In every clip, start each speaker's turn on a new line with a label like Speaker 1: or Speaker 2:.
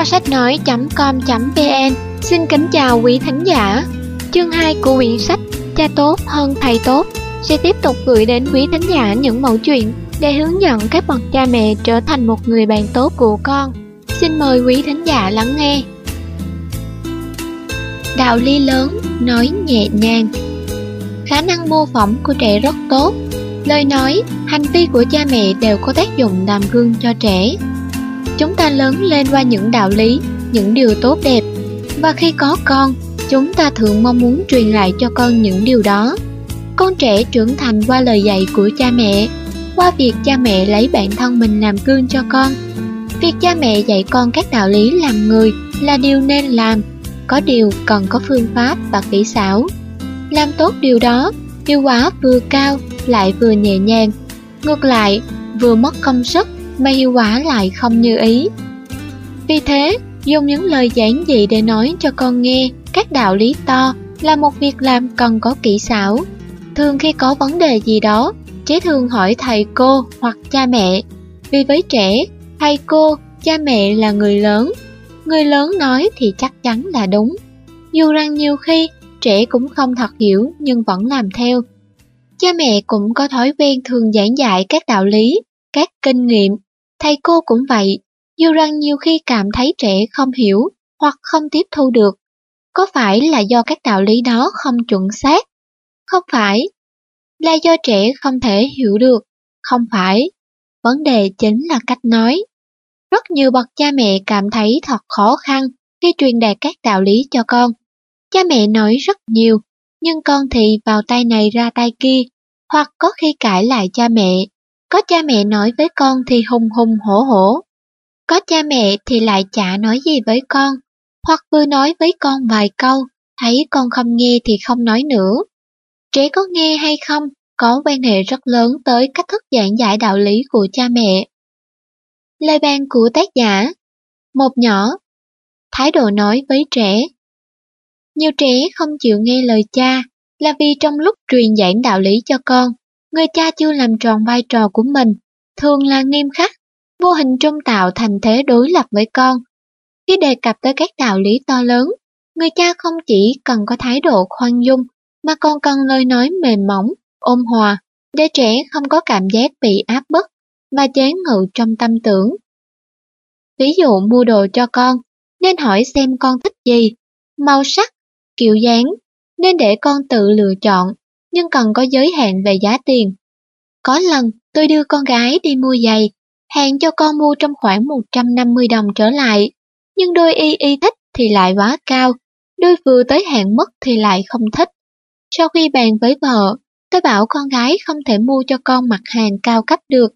Speaker 1: Kho sách nói.com.vn Xin kính chào quý thính giả. Chương 2 của quyển sách Cha tốt hơn thầy tốt. Sẽ tiếp tục gửi đến quý thính giả những mẫu chuyện để hướng dẫn các bậc cha mẹ trở thành một người bạn tốt của con. Xin mời quý thính giả lắng nghe. Đạo lý lớn, nói nhẹ nhàng. Khả năng mô phỏng của trẻ rất tốt. Lời nói, hành vi của cha mẹ đều có tác dụng làm gương cho trẻ. Chúng ta lớn lên qua những đạo lý, những điều tốt đẹp. Và khi có con, chúng ta thường mong muốn truyền lại cho con những điều đó. Con trẻ trưởng thành qua lời dạy của cha mẹ Qua việc cha mẹ lấy bản thân mình làm gương cho con. Việc cha mẹ dạy con các đạo lý làm người là điều nên làm Có điều cần có phương pháp và kỹ xảo. Làm tốt điều đó, hiệu quả vừa cao lại vừa nhẹ nhàng. Ngược lại, vừa mất công sức mà hiệu quả lại không như ý. Vì thế, dùng những lời giản dị để nói cho con nghe các đạo lý to là một việc làm cần có kỹ xảo. Thường khi có vấn đề gì đó, trẻ thường hỏi thầy cô hoặc cha mẹ. Vì với trẻ, thầy cô, cha mẹ là người lớn. Người lớn nói thì chắc chắn là đúng. Dù rằng nhiều khi trẻ cũng không thật hiểu nhưng vẫn làm theo. Cha mẹ cũng có thói quen thường giảng dạy các đạo lý, các kinh nghiệm. Thầy cô cũng vậy, dù rằng nhiều khi cảm thấy trẻ không hiểu hoặc không tiếp thu được. Có phải là do các đạo lý đó không chuẩn xác? Không phải. Là do trẻ không thể hiểu được. Không phải. Vấn đề chính là cách nói. Rất nhiều bậc cha mẹ cảm thấy thật khó khăn khi truyền đạt các đạo lý cho con. Cha mẹ nói rất nhiều, nhưng con thì vào tay này ra tay kia, hoặc có khi cãi lại cha mẹ. Có cha mẹ nói với con thì hùng hùng hổ hổ. Có cha mẹ thì lại chả nói gì với con, hoặc vừa nói với con vài câu, thấy con không nghe thì không nói nữa. Trẻ có nghe hay không có quan hệ rất lớn tới cách thức giảng giải đạo lý của cha mẹ. Lời bàn của tác giả Một nhỏ Thái độ nói với trẻ Nhiều trẻ không chịu nghe lời cha là vì trong lúc truyền giảng đạo lý cho con, người cha chưa làm tròn vai trò của mình, thường là nghiêm khắc, vô hình trung tạo thành thế đối lập với con. Khi đề cập tới các đạo lý to lớn, người cha không chỉ cần có thái độ khoan dung, mà còn cần lời nói mềm mỏng, ôn hòa, để trẻ không có cảm giác bị áp bức và chế ngự trong tâm tưởng. Ví dụ mua đồ cho con, nên hỏi xem con thích gì, màu sắc, kiểu dáng, nên để con tự lựa chọn, nhưng cần có giới hạn về giá tiền. Có lần tôi đưa con gái đi mua giày, hàng cho con mua trong khoảng 150 đồng trở lại, nhưng đôi y y thích thì lại quá cao, đôi vừa tới hạn mất thì lại không thích. Sau khi bàn với vợ, tôi bảo con gái không thể mua cho con mặt hàng cao cấp được.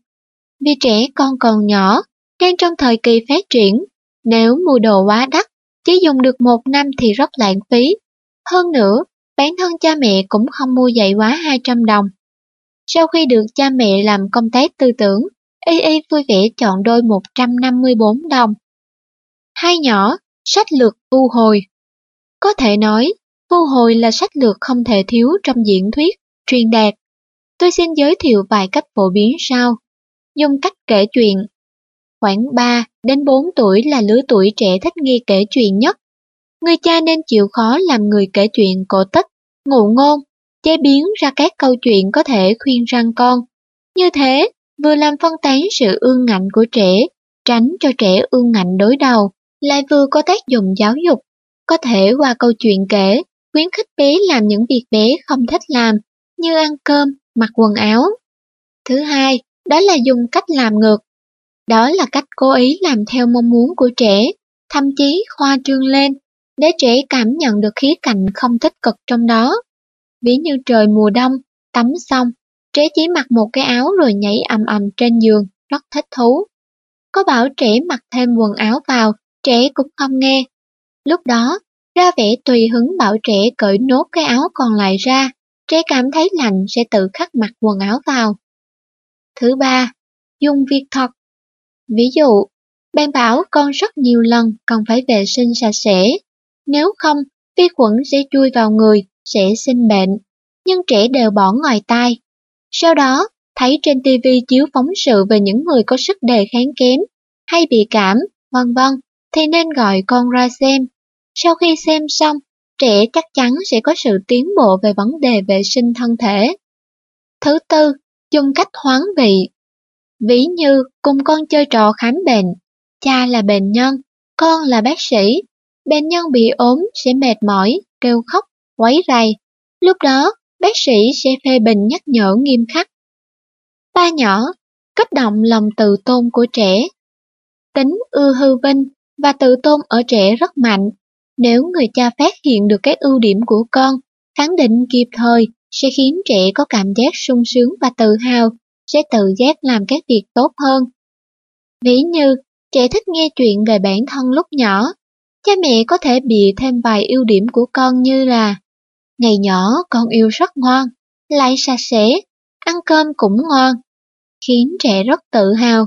Speaker 1: Vì trẻ con còn nhỏ, đang trong thời kỳ phát triển, nếu mua đồ quá đắt, chỉ dùng được một năm thì rất lãng phí. Hơn nữa, bản thân cha mẹ cũng không mua giày quá 200 đồng. Sau khi được cha mẹ làm công tác tư tưởng, Y Y vui vẻ chọn đôi 154 đồng. Hai nhỏ, sách lược vu hồi. Có thể nói, vu hồi là sách lược không thể thiếu trong diễn thuyết, truyền đạt. Tôi xin giới thiệu vài cách phổ biến sau. Dùng cách kể chuyện. Khoảng 3 đến 4 tuổi là lứa tuổi trẻ thích nghi kể chuyện nhất. Người cha nên chịu khó làm người kể chuyện cổ tích, ngụ ngôn, chế biến ra các câu chuyện có thể khuyên răng con. Như thế, vừa làm phân tán sự ương ngạnh của trẻ, tránh cho trẻ ương ngạnh đối đầu, lại vừa có tác dụng giáo dục. Có thể qua câu chuyện kể, khuyến khích bé làm những việc bé không thích làm, như ăn cơm, mặc quần áo. Thứ hai, đó là dùng cách làm ngược. Đó là cách cố ý làm theo mong muốn của trẻ, thậm chí khoa trương lên, để trẻ cảm nhận được khía cạnh không tích cực trong đó. Ví như trời mùa đông, tắm xong, trẻ chỉ mặc một cái áo rồi nhảy ầm ầm trên giường, rất thích thú. Có bảo trẻ mặc thêm quần áo vào, trẻ cũng không nghe. Lúc đó, ra vẻ tùy hứng bảo trẻ cởi nốt cái áo còn lại ra, trẻ cảm thấy lạnh sẽ tự khắc mặc quần áo vào. Thứ ba, dùng việc thật. Ví dụ, bạn bảo con rất nhiều lần cần phải vệ sinh sạch sẽ, nếu không, vi khuẩn sẽ chui vào người, sẽ sinh bệnh, nhưng trẻ đều bỏ ngoài tai. Sau đó, thấy trên TV chiếu phóng sự về những người có sức đề kháng kém, hay bị cảm, vân vân, thì nên gọi con ra xem. Sau khi xem xong, trẻ chắc chắn sẽ có sự tiến bộ về vấn đề vệ sinh thân thể. Thứ tư, dùng cách hoán vị. Ví như cùng con chơi trò khám bệnh, cha là bệnh nhân, con là bác sĩ. Bệnh nhân bị ốm sẽ mệt mỏi, kêu khóc, quấy rầy. Lúc đó, bác sĩ sẽ phê bình nhắc nhở nghiêm khắc. Ba nhỏ, kích động lòng tự tôn của trẻ. Tính ưa hư vinh và tự tôn ở trẻ rất mạnh. Nếu người cha phát hiện được các ưu điểm của con, khẳng định kịp thời sẽ khiến trẻ có cảm giác sung sướng và tự hào, sẽ tự giác làm các việc tốt hơn. Ví như, trẻ thích nghe chuyện về bản thân lúc nhỏ, cha mẹ có thể bịa thêm vài ưu điểm của con như là Ngày nhỏ con yêu rất ngoan, lại sạch sẽ, ăn cơm cũng ngon, khiến trẻ rất tự hào,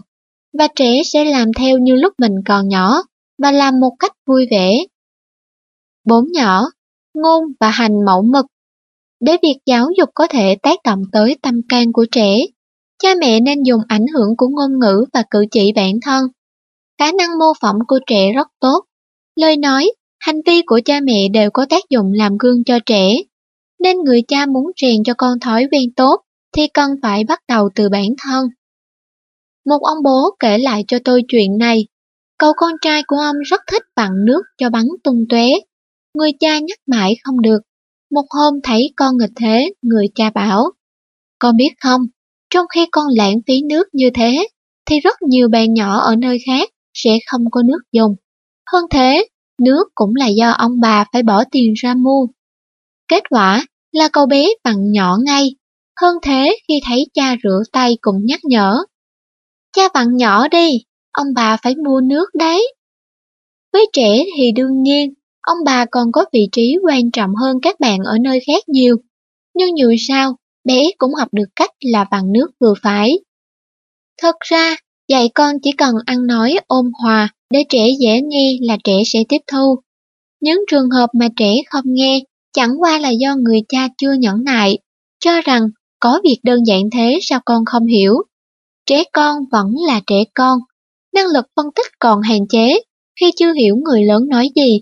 Speaker 1: và trẻ sẽ làm theo như lúc mình còn nhỏ và làm một cách vui vẻ. Bốn nhỏ, ngôn và hành mẫu mực để việc giáo dục có thể tác động tới tâm can của trẻ, cha mẹ nên dùng ảnh hưởng của ngôn ngữ và cử chỉ bản thân. Khả năng mô phỏng của trẻ rất tốt. Lời nói, hành vi của cha mẹ đều có tác dụng làm gương cho trẻ. Nên người cha muốn rèn cho con thói quen tốt thì cần phải bắt đầu từ bản thân. Một ông bố kể lại cho tôi chuyện này. Cậu con trai của ông rất thích vặn nước cho bắn tung tóe. Người cha nhắc mãi không được một hôm thấy con nghịch thế, người cha bảo, con biết không, trong khi con lãng phí nước như thế, thì rất nhiều bạn nhỏ ở nơi khác sẽ không có nước dùng. Hơn thế, nước cũng là do ông bà phải bỏ tiền ra mua. Kết quả là cậu bé bằng nhỏ ngay. Hơn thế khi thấy cha rửa tay cũng nhắc nhở. Cha bằng nhỏ đi, ông bà phải mua nước đấy. Với trẻ thì đương nhiên ông bà còn có vị trí quan trọng hơn các bạn ở nơi khác nhiều. Nhưng dù sao, bé cũng học được cách là bằng nước vừa phải. Thật ra, dạy con chỉ cần ăn nói ôn hòa để trẻ dễ nghe là trẻ sẽ tiếp thu. Những trường hợp mà trẻ không nghe chẳng qua là do người cha chưa nhẫn nại, cho rằng có việc đơn giản thế sao con không hiểu. Trẻ con vẫn là trẻ con, năng lực phân tích còn hạn chế, khi chưa hiểu người lớn nói gì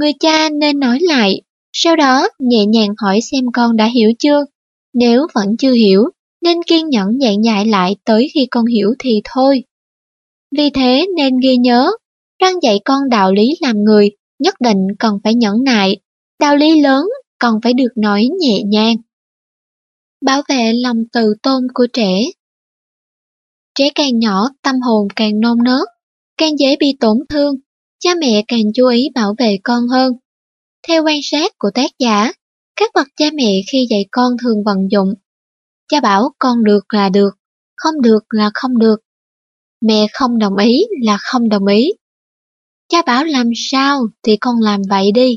Speaker 1: Người cha nên nói lại, sau đó nhẹ nhàng hỏi xem con đã hiểu chưa. Nếu vẫn chưa hiểu, nên kiên nhẫn dạy dạy lại tới khi con hiểu thì thôi. Vì thế nên ghi nhớ, răng dạy con đạo lý làm người, nhất định cần phải nhẫn nại, đạo lý lớn còn phải được nói nhẹ nhàng. Bảo vệ lòng tự tôn của trẻ Trẻ càng nhỏ, tâm hồn càng non nớt, càng dễ bị tổn thương, cha mẹ càng chú ý bảo vệ con hơn. Theo quan sát của tác giả, các bậc cha mẹ khi dạy con thường vận dụng. Cha bảo con được là được, không được là không được. Mẹ không đồng ý là không đồng ý. Cha bảo làm sao thì con làm vậy đi.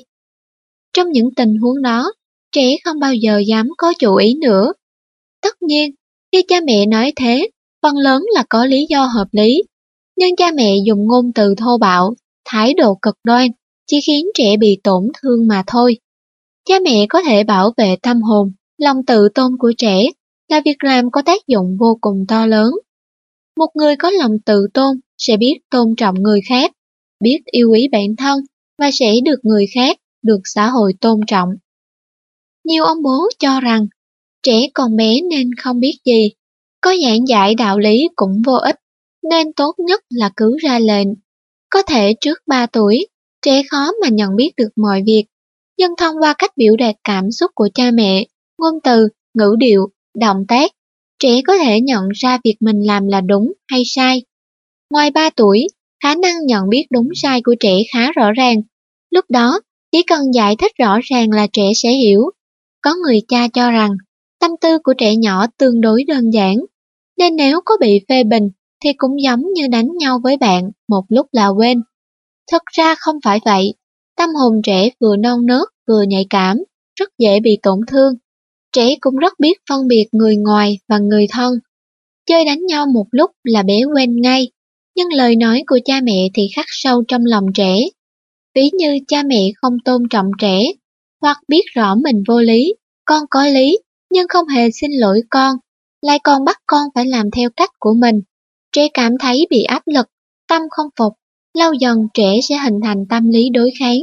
Speaker 1: Trong những tình huống đó, trẻ không bao giờ dám có chủ ý nữa. Tất nhiên, khi cha mẹ nói thế, phần lớn là có lý do hợp lý. Nhưng cha mẹ dùng ngôn từ thô bạo thái độ cực đoan chỉ khiến trẻ bị tổn thương mà thôi. Cha mẹ có thể bảo vệ tâm hồn, lòng tự tôn của trẻ là việc làm có tác dụng vô cùng to lớn. Một người có lòng tự tôn sẽ biết tôn trọng người khác, biết yêu quý bản thân và sẽ được người khác, được xã hội tôn trọng. Nhiều ông bố cho rằng trẻ còn bé nên không biết gì, có giảng dạy đạo lý cũng vô ích, nên tốt nhất là cứ ra lệnh có thể trước 3 tuổi, trẻ khó mà nhận biết được mọi việc, nhưng thông qua cách biểu đạt cảm xúc của cha mẹ, ngôn từ, ngữ điệu, động tác, trẻ có thể nhận ra việc mình làm là đúng hay sai. Ngoài 3 tuổi, khả năng nhận biết đúng sai của trẻ khá rõ ràng. Lúc đó, chỉ cần giải thích rõ ràng là trẻ sẽ hiểu. Có người cha cho rằng, tâm tư của trẻ nhỏ tương đối đơn giản, nên nếu có bị phê bình thì cũng giống như đánh nhau với bạn một lúc là quên. Thật ra không phải vậy, tâm hồn trẻ vừa non nớt vừa nhạy cảm, rất dễ bị tổn thương. Trẻ cũng rất biết phân biệt người ngoài và người thân. Chơi đánh nhau một lúc là bé quên ngay, nhưng lời nói của cha mẹ thì khắc sâu trong lòng trẻ. Ví như cha mẹ không tôn trọng trẻ, hoặc biết rõ mình vô lý, con có lý, nhưng không hề xin lỗi con, lại còn bắt con phải làm theo cách của mình trẻ cảm thấy bị áp lực, tâm không phục, lâu dần trẻ sẽ hình thành tâm lý đối kháng.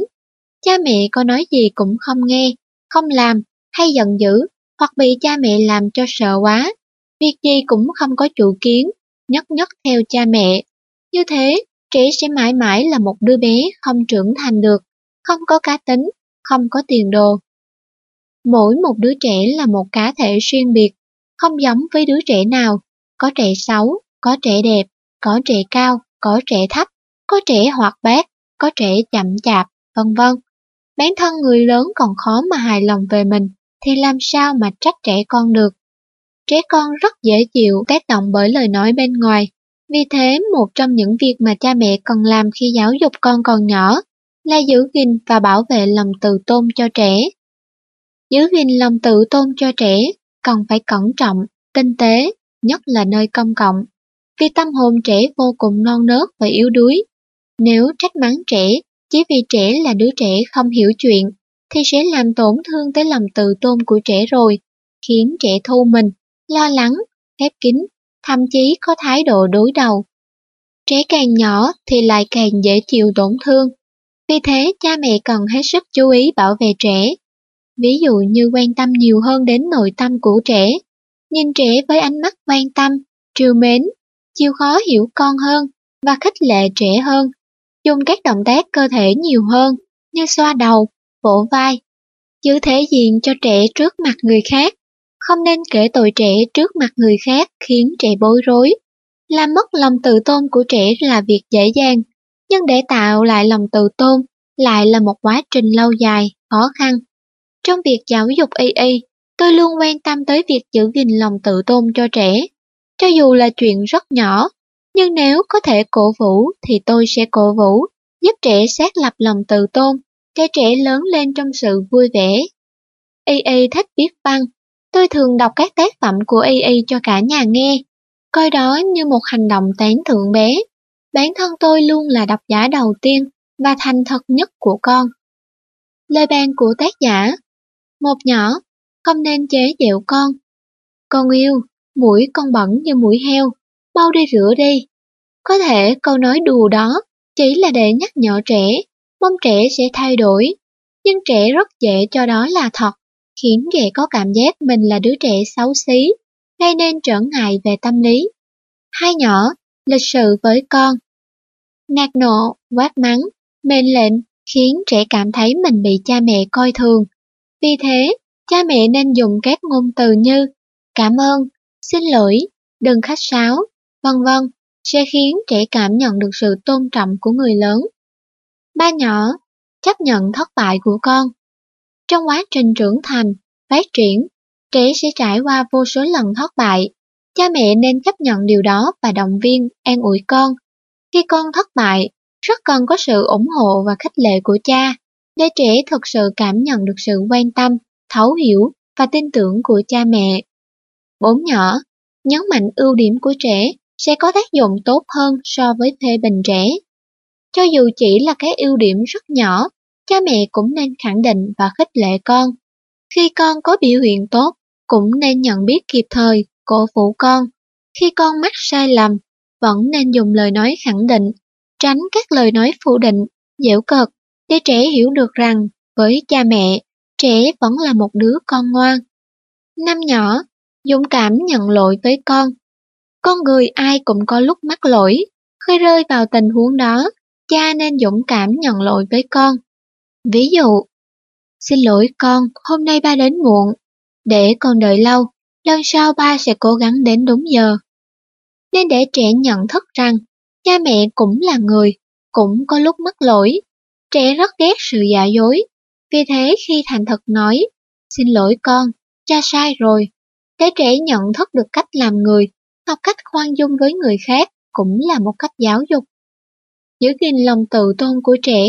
Speaker 1: Cha mẹ có nói gì cũng không nghe, không làm, hay giận dữ, hoặc bị cha mẹ làm cho sợ quá. Việc gì cũng không có chủ kiến, nhất nhất theo cha mẹ. Như thế, trẻ sẽ mãi mãi là một đứa bé không trưởng thành được, không có cá tính, không có tiền đồ. Mỗi một đứa trẻ là một cá thể riêng biệt, không giống với đứa trẻ nào. Có trẻ xấu, có trẻ đẹp, có trẻ cao, có trẻ thấp, có trẻ hoạt bát, có trẻ chậm chạp, vân vân. Bản thân người lớn còn khó mà hài lòng về mình, thì làm sao mà trách trẻ con được. Trẻ con rất dễ chịu tác động bởi lời nói bên ngoài. Vì thế, một trong những việc mà cha mẹ cần làm khi giáo dục con còn nhỏ là giữ gìn và bảo vệ lòng tự tôn cho trẻ. Giữ gìn lòng tự tôn cho trẻ cần phải cẩn trọng, tinh tế, nhất là nơi công cộng. Vì tâm hồn trẻ vô cùng non nớt và yếu đuối. Nếu trách mắng trẻ chỉ vì trẻ là đứa trẻ không hiểu chuyện, thì sẽ làm tổn thương tới lòng tự tôn của trẻ rồi, khiến trẻ thu mình, lo lắng, khép kín, thậm chí có thái độ đối đầu. Trẻ càng nhỏ thì lại càng dễ chịu tổn thương. Vì thế, cha mẹ cần hết sức chú ý bảo vệ trẻ. Ví dụ như quan tâm nhiều hơn đến nội tâm của trẻ, nhìn trẻ với ánh mắt quan tâm, trìu mến, chịu khó hiểu con hơn và khích lệ trẻ hơn. Dùng các động tác cơ thể nhiều hơn như xoa đầu, vỗ vai, giữ thể diện cho trẻ trước mặt người khác. Không nên kể tội trẻ trước mặt người khác khiến trẻ bối rối. Làm mất lòng tự tôn của trẻ là việc dễ dàng, nhưng để tạo lại lòng tự tôn lại là một quá trình lâu dài, khó khăn. Trong việc giáo dục y tôi luôn quan tâm tới việc giữ gìn lòng tự tôn cho trẻ. Cho dù là chuyện rất nhỏ, nhưng nếu có thể cổ vũ thì tôi sẽ cổ vũ, giúp trẻ xác lập lòng tự tôn, để trẻ lớn lên trong sự vui vẻ. Y Y thích viết văn, tôi thường đọc các tác phẩm của Y Y cho cả nhà nghe, coi đó như một hành động tán thượng bé. Bản thân tôi luôn là độc giả đầu tiên và thành thật nhất của con. Lời bàn của tác giả Một nhỏ, không nên chế giễu con. Con yêu, mũi con bẩn như mũi heo, mau đi rửa đi. Có thể câu nói đùa đó chỉ là để nhắc nhở trẻ, mong trẻ sẽ thay đổi. Nhưng trẻ rất dễ cho đó là thật, khiến trẻ có cảm giác mình là đứa trẻ xấu xí, gây nên trở ngại về tâm lý. Hai nhỏ, lịch sự với con. Nạt nộ, quát mắng, mệnh lệnh khiến trẻ cảm thấy mình bị cha mẹ coi thường. Vì thế, cha mẹ nên dùng các ngôn từ như cảm ơn, xin lỗi, đừng khách sáo, vân vân sẽ khiến trẻ cảm nhận được sự tôn trọng của người lớn. Ba nhỏ, chấp nhận thất bại của con. Trong quá trình trưởng thành, phát triển, trẻ sẽ trải qua vô số lần thất bại. Cha mẹ nên chấp nhận điều đó và động viên, an ủi con. Khi con thất bại, rất cần có sự ủng hộ và khích lệ của cha, để trẻ thực sự cảm nhận được sự quan tâm, thấu hiểu và tin tưởng của cha mẹ. Bốn nhỏ, nhấn mạnh ưu điểm của trẻ sẽ có tác dụng tốt hơn so với phê bình trẻ. Cho dù chỉ là cái ưu điểm rất nhỏ, cha mẹ cũng nên khẳng định và khích lệ con. Khi con có biểu hiện tốt, cũng nên nhận biết kịp thời, cổ vũ con. Khi con mắc sai lầm, vẫn nên dùng lời nói khẳng định, tránh các lời nói phủ định, dễu cợt, để trẻ hiểu được rằng với cha mẹ, trẻ vẫn là một đứa con ngoan. Năm nhỏ, dũng cảm nhận lỗi với con. Con người ai cũng có lúc mắc lỗi, khi rơi vào tình huống đó, cha nên dũng cảm nhận lỗi với con. Ví dụ, xin lỗi con, hôm nay ba đến muộn, để con đợi lâu, lần sau ba sẽ cố gắng đến đúng giờ. Nên để trẻ nhận thức rằng, cha mẹ cũng là người, cũng có lúc mắc lỗi. Trẻ rất ghét sự giả dối, vì thế khi thành thật nói, xin lỗi con, cha sai rồi, để trẻ nhận thức được cách làm người, học cách khoan dung với người khác cũng là một cách giáo dục. Giữ gìn lòng tự tôn của trẻ,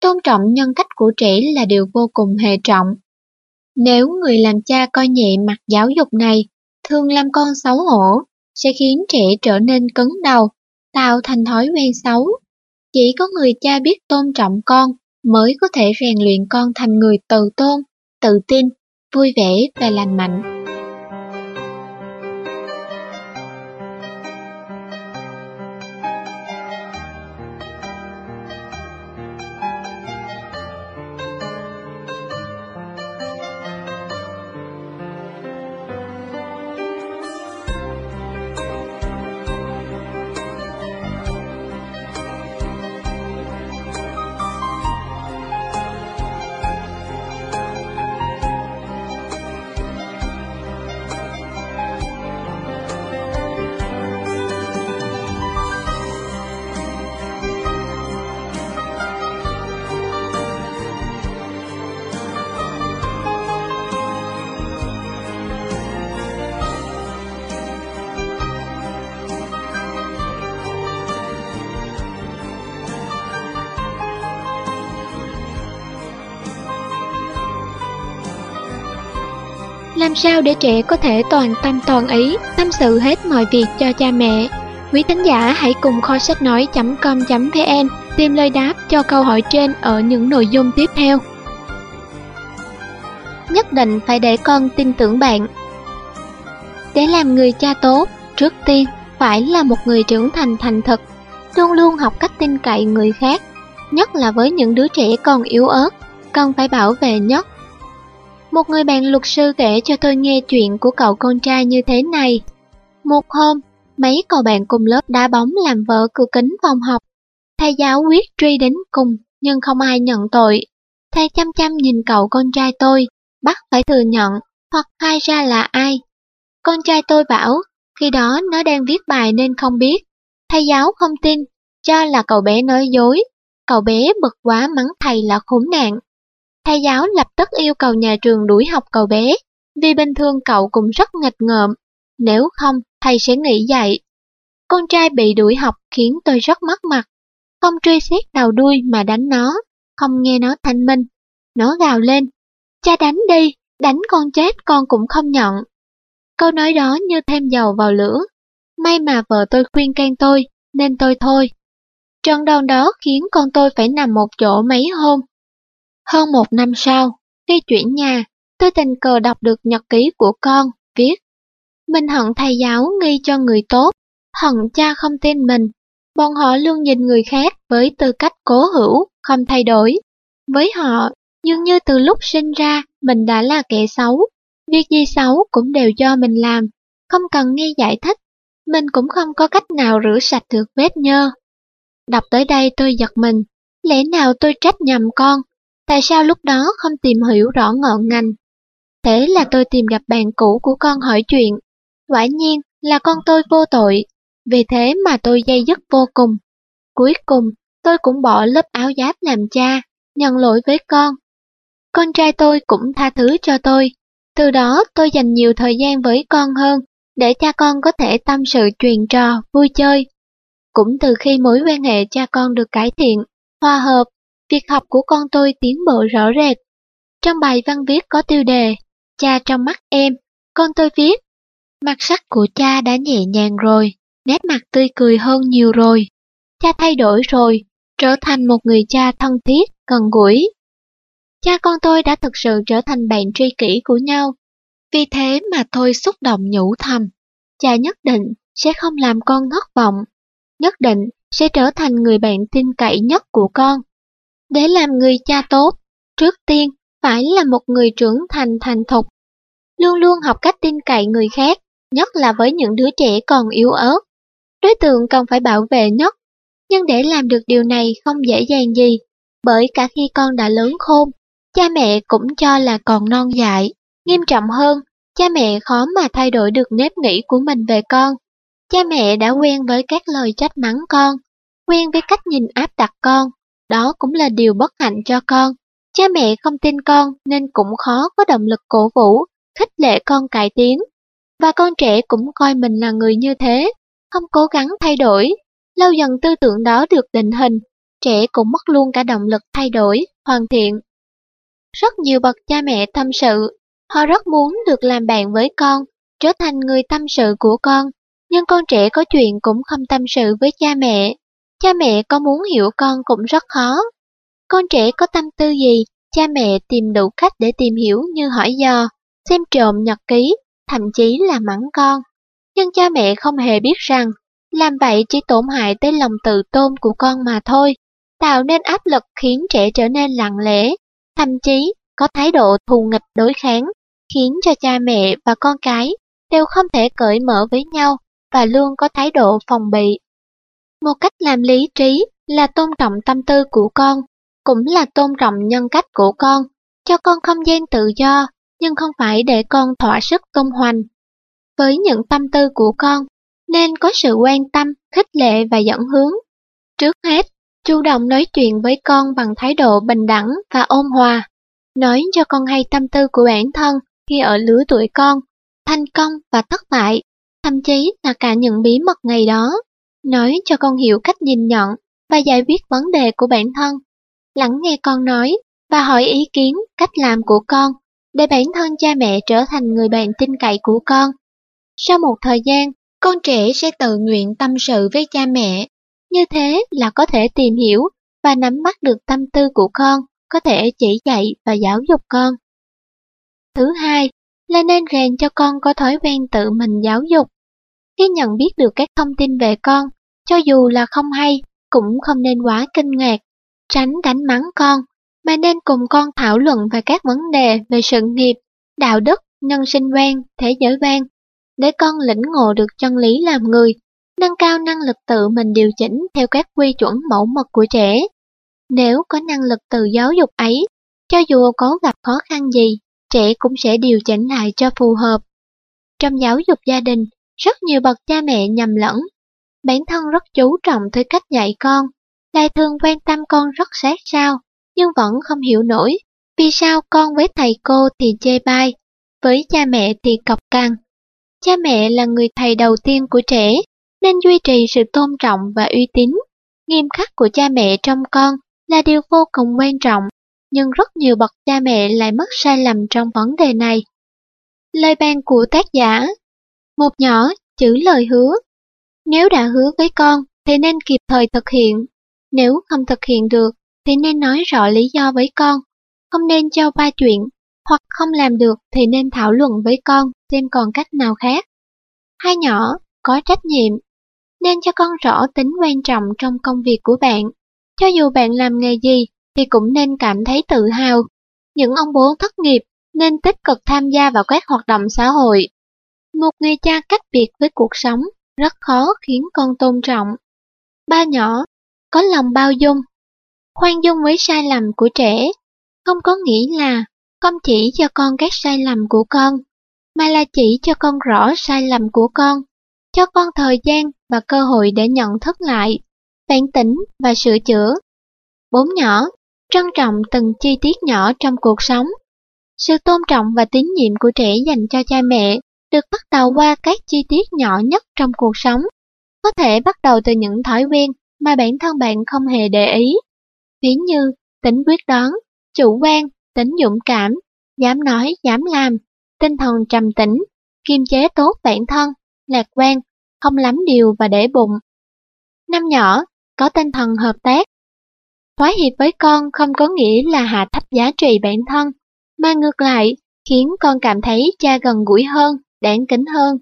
Speaker 1: tôn trọng nhân cách của trẻ là điều vô cùng hệ trọng. Nếu người làm cha coi nhẹ mặt giáo dục này, thường làm con xấu hổ, sẽ khiến trẻ trở nên cứng đầu, tạo thành thói quen xấu. Chỉ có người cha biết tôn trọng con mới có thể rèn luyện con thành người tự tôn, tự tin, vui vẻ và lành mạnh. Làm sao để trẻ có thể toàn tâm toàn ý, tâm sự hết mọi việc cho cha mẹ? Quý thính giả hãy cùng kho sách nói.com.vn tìm lời đáp cho câu hỏi trên ở những nội dung tiếp theo. Nhất định phải để con tin tưởng bạn. Để làm người cha tốt, trước tiên phải là một người trưởng thành thành thực, luôn luôn học cách tin cậy người khác, nhất là với những đứa trẻ còn yếu ớt, cần phải bảo vệ nhất. Một người bạn luật sư kể cho tôi nghe chuyện của cậu con trai như thế này. Một hôm, mấy cậu bạn cùng lớp đá bóng làm vỡ cửa kính phòng học. Thầy giáo quyết truy đến cùng, nhưng không ai nhận tội. Thầy chăm chăm nhìn cậu con trai tôi, bắt phải thừa nhận, hoặc khai ra là ai. Con trai tôi bảo, khi đó nó đang viết bài nên không biết. Thầy giáo không tin, cho là cậu bé nói dối. Cậu bé bực quá mắng thầy là khốn nạn. Thầy giáo lập tức yêu cầu nhà trường đuổi học cậu bé, vì bình thường cậu cũng rất nghịch ngợm. Nếu không, thầy sẽ nghỉ dạy. Con trai bị đuổi học khiến tôi rất mất mặt. Không truy xét đầu đuôi mà đánh nó, không nghe nó thanh minh. Nó gào lên, cha đánh đi, đánh con chết con cũng không nhận. Câu nói đó như thêm dầu vào lửa. May mà vợ tôi khuyên can tôi, nên tôi thôi. Trận đòn đó khiến con tôi phải nằm một chỗ mấy hôm. Hơn một năm sau, khi chuyển nhà, tôi tình cờ đọc được nhật ký của con, viết Mình hận thầy giáo nghi cho người tốt, hận cha không tin mình. Bọn họ luôn nhìn người khác với tư cách cố hữu, không thay đổi. Với họ, dường như từ lúc sinh ra, mình đã là kẻ xấu. Việc gì xấu cũng đều do mình làm, không cần nghe giải thích. Mình cũng không có cách nào rửa sạch được vết nhơ. Đọc tới đây tôi giật mình, lẽ nào tôi trách nhầm con, tại sao lúc đó không tìm hiểu rõ ngọn ngành. Thế là tôi tìm gặp bạn cũ của con hỏi chuyện, quả nhiên là con tôi vô tội, vì thế mà tôi dây dứt vô cùng. Cuối cùng, tôi cũng bỏ lớp áo giáp làm cha, nhận lỗi với con. Con trai tôi cũng tha thứ cho tôi, từ đó tôi dành nhiều thời gian với con hơn, để cha con có thể tâm sự truyền trò, vui chơi. Cũng từ khi mối quan hệ cha con được cải thiện, hòa hợp, việc học của con tôi tiến bộ rõ rệt. Trong bài văn viết có tiêu đề, cha trong mắt em, con tôi viết, mặt sắc của cha đã nhẹ nhàng rồi, nét mặt tươi cười hơn nhiều rồi. Cha thay đổi rồi, trở thành một người cha thân thiết, gần gũi. Cha con tôi đã thực sự trở thành bạn tri kỷ của nhau. Vì thế mà tôi xúc động nhủ thầm, cha nhất định sẽ không làm con thất vọng, nhất định sẽ trở thành người bạn tin cậy nhất của con. Để làm người cha tốt, trước tiên phải là một người trưởng thành thành thục. Luôn luôn học cách tin cậy người khác, nhất là với những đứa trẻ còn yếu ớt. Đối tượng cần phải bảo vệ nhất, nhưng để làm được điều này không dễ dàng gì, bởi cả khi con đã lớn khôn, cha mẹ cũng cho là còn non dại. Nghiêm trọng hơn, cha mẹ khó mà thay đổi được nếp nghĩ của mình về con. Cha mẹ đã quen với các lời trách mắng con, quen với cách nhìn áp đặt con, đó cũng là điều bất hạnh cho con. Cha mẹ không tin con nên cũng khó có động lực cổ vũ, khích lệ con cải tiến. Và con trẻ cũng coi mình là người như thế, không cố gắng thay đổi. Lâu dần tư tưởng đó được định hình, trẻ cũng mất luôn cả động lực thay đổi, hoàn thiện. Rất nhiều bậc cha mẹ tâm sự, họ rất muốn được làm bạn với con, trở thành người tâm sự của con, nhưng con trẻ có chuyện cũng không tâm sự với cha mẹ. Cha mẹ có muốn hiểu con cũng rất khó. Con trẻ có tâm tư gì, cha mẹ tìm đủ cách để tìm hiểu như hỏi dò, xem trộm nhật ký, thậm chí là mắng con. Nhưng cha mẹ không hề biết rằng, làm vậy chỉ tổn hại tới lòng tự tôn của con mà thôi, tạo nên áp lực khiến trẻ trở nên lặng lẽ, thậm chí có thái độ thù nghịch đối kháng, khiến cho cha mẹ và con cái đều không thể cởi mở với nhau và luôn có thái độ phòng bị. Một cách làm lý trí là tôn trọng tâm tư của con, cũng là tôn trọng nhân cách của con, cho con không gian tự do, nhưng không phải để con thỏa sức tung hoành. Với những tâm tư của con, nên có sự quan tâm, khích lệ và dẫn hướng. Trước hết, chủ động nói chuyện với con bằng thái độ bình đẳng và ôn hòa. Nói cho con hay tâm tư của bản thân khi ở lứa tuổi con, thành công và thất bại, thậm chí là cả những bí mật ngày đó nói cho con hiểu cách nhìn nhận và giải quyết vấn đề của bản thân. Lắng nghe con nói và hỏi ý kiến, cách làm của con, để bản thân cha mẹ trở thành người bạn tin cậy của con. Sau một thời gian, con trẻ sẽ tự nguyện tâm sự với cha mẹ. Như thế là có thể tìm hiểu và nắm bắt được tâm tư của con, có thể chỉ dạy và giáo dục con. Thứ hai là nên rèn cho con có thói quen tự mình giáo dục. Khi nhận biết được các thông tin về con, cho dù là không hay, cũng không nên quá kinh ngạc, tránh đánh mắng con, mà nên cùng con thảo luận về các vấn đề về sự nghiệp, đạo đức, nhân sinh quan, thế giới quan, để con lĩnh ngộ được chân lý làm người, nâng cao năng lực tự mình điều chỉnh theo các quy chuẩn mẫu mực của trẻ. Nếu có năng lực từ giáo dục ấy, cho dù có gặp khó khăn gì, trẻ cũng sẽ điều chỉnh lại cho phù hợp. Trong giáo dục gia đình, rất nhiều bậc cha mẹ nhầm lẫn. Bản thân rất chú trọng tới cách dạy con, lại thường quan tâm con rất sát sao, nhưng vẫn không hiểu nổi vì sao con với thầy cô thì chê bai, với cha mẹ thì cọc cằn. Cha mẹ là người thầy đầu tiên của trẻ, nên duy trì sự tôn trọng và uy tín. Nghiêm khắc của cha mẹ trong con là điều vô cùng quan trọng, nhưng rất nhiều bậc cha mẹ lại mất sai lầm trong vấn đề này. Lời ban của tác giả Một nhỏ, chữ lời hứa. Nếu đã hứa với con thì nên kịp thời thực hiện. Nếu không thực hiện được thì nên nói rõ lý do với con. Không nên cho ba chuyện, hoặc không làm được thì nên thảo luận với con xem còn cách nào khác. Hai nhỏ, có trách nhiệm. Nên cho con rõ tính quan trọng trong công việc của bạn. Cho dù bạn làm nghề gì thì cũng nên cảm thấy tự hào. Những ông bố thất nghiệp nên tích cực tham gia vào các hoạt động xã hội. Một người cha cách biệt với cuộc sống rất khó khiến con tôn trọng. Ba nhỏ, có lòng bao dung. Khoan dung với sai lầm của trẻ, không có nghĩa là không chỉ cho con các sai lầm của con, mà là chỉ cho con rõ sai lầm của con, cho con thời gian và cơ hội để nhận thức lại, phản tỉnh và sửa chữa. Bốn nhỏ, trân trọng từng chi tiết nhỏ trong cuộc sống. Sự tôn trọng và tín nhiệm của trẻ dành cho cha mẹ được bắt đầu qua các chi tiết nhỏ nhất trong cuộc sống. Có thể bắt đầu từ những thói quen mà bản thân bạn không hề để ý. Ví như tính quyết đoán, chủ quan, tính dũng cảm, dám nói, dám làm, tinh thần trầm tĩnh, kiềm chế tốt bản thân, lạc quan, không lắm điều và để bụng. Năm nhỏ, có tinh thần hợp tác. thoái hiệp với con không có nghĩa là hạ thấp giá trị bản thân, mà ngược lại, khiến con cảm thấy cha gần gũi hơn, đáng kính hơn.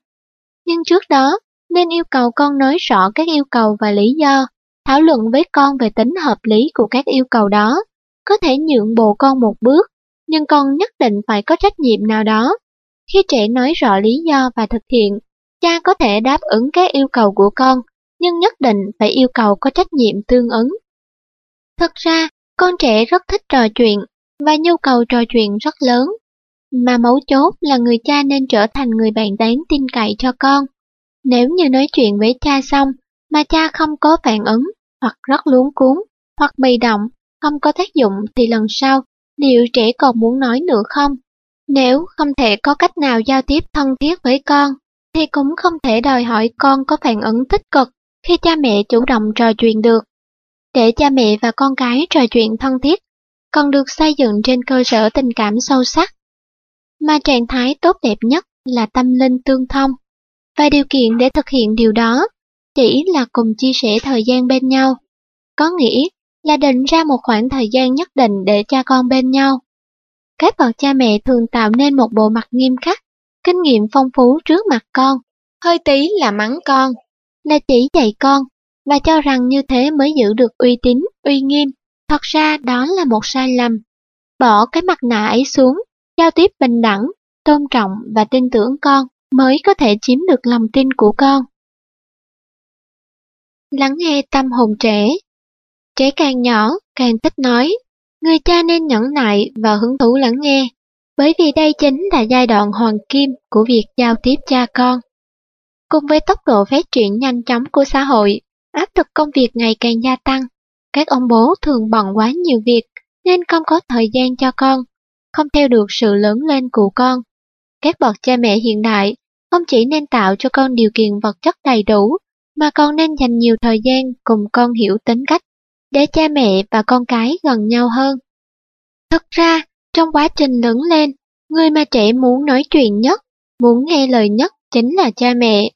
Speaker 1: Nhưng trước đó, nên yêu cầu con nói rõ các yêu cầu và lý do, thảo luận với con về tính hợp lý của các yêu cầu đó. Có thể nhượng bộ con một bước, nhưng con nhất định phải có trách nhiệm nào đó. Khi trẻ nói rõ lý do và thực hiện, cha có thể đáp ứng các yêu cầu của con, nhưng nhất định phải yêu cầu có trách nhiệm tương ứng. Thực ra, con trẻ rất thích trò chuyện, và nhu cầu trò chuyện rất lớn. Mà mấu chốt là người cha nên trở thành người bạn đáng tin cậy cho con. Nếu như nói chuyện với cha xong, mà cha không có phản ứng, hoặc rất luống cuốn, hoặc bị động, không có tác dụng thì lần sau, liệu trẻ còn muốn nói nữa không? Nếu không thể có cách nào giao tiếp thân thiết với con, thì cũng không thể đòi hỏi con có phản ứng tích cực khi cha mẹ chủ động trò chuyện được. Để cha mẹ và con cái trò chuyện thân thiết, còn được xây dựng trên cơ sở tình cảm sâu sắc. Mà trạng thái tốt đẹp nhất là tâm linh tương thông, và điều kiện để thực hiện điều đó chỉ là cùng chia sẻ thời gian bên nhau. Có nghĩa là định ra một khoảng thời gian nhất định để cha con bên nhau. Các bậc cha mẹ thường tạo nên một bộ mặt nghiêm khắc, kinh nghiệm phong phú trước mặt con, hơi tí là mắng con, là chỉ dạy con, và cho rằng như thế mới giữ được uy tín, uy nghiêm. Thật ra đó là một sai lầm. Bỏ cái mặt nạ ấy xuống, giao tiếp bình đẳng, tôn trọng và tin tưởng con mới có thể chiếm được lòng tin của con. Lắng nghe tâm hồn trẻ Trẻ càng nhỏ, càng thích nói. Người cha nên nhẫn nại và hứng thú lắng nghe, bởi vì đây chính là giai đoạn hoàng kim của việc giao tiếp cha con. Cùng với tốc độ phát triển nhanh chóng của xã hội, áp lực công việc ngày càng gia tăng. Các ông bố thường bận quá nhiều việc nên không có thời gian cho con, không theo được sự lớn lên của con. Các bậc cha mẹ hiện đại không chỉ nên tạo cho con điều kiện vật chất đầy đủ, mà còn nên dành nhiều thời gian cùng con hiểu tính cách, để cha mẹ và con cái gần nhau hơn. Thực ra, trong quá trình lớn lên, Người mà trẻ muốn nói chuyện nhất, muốn nghe lời nhất chính là cha mẹ.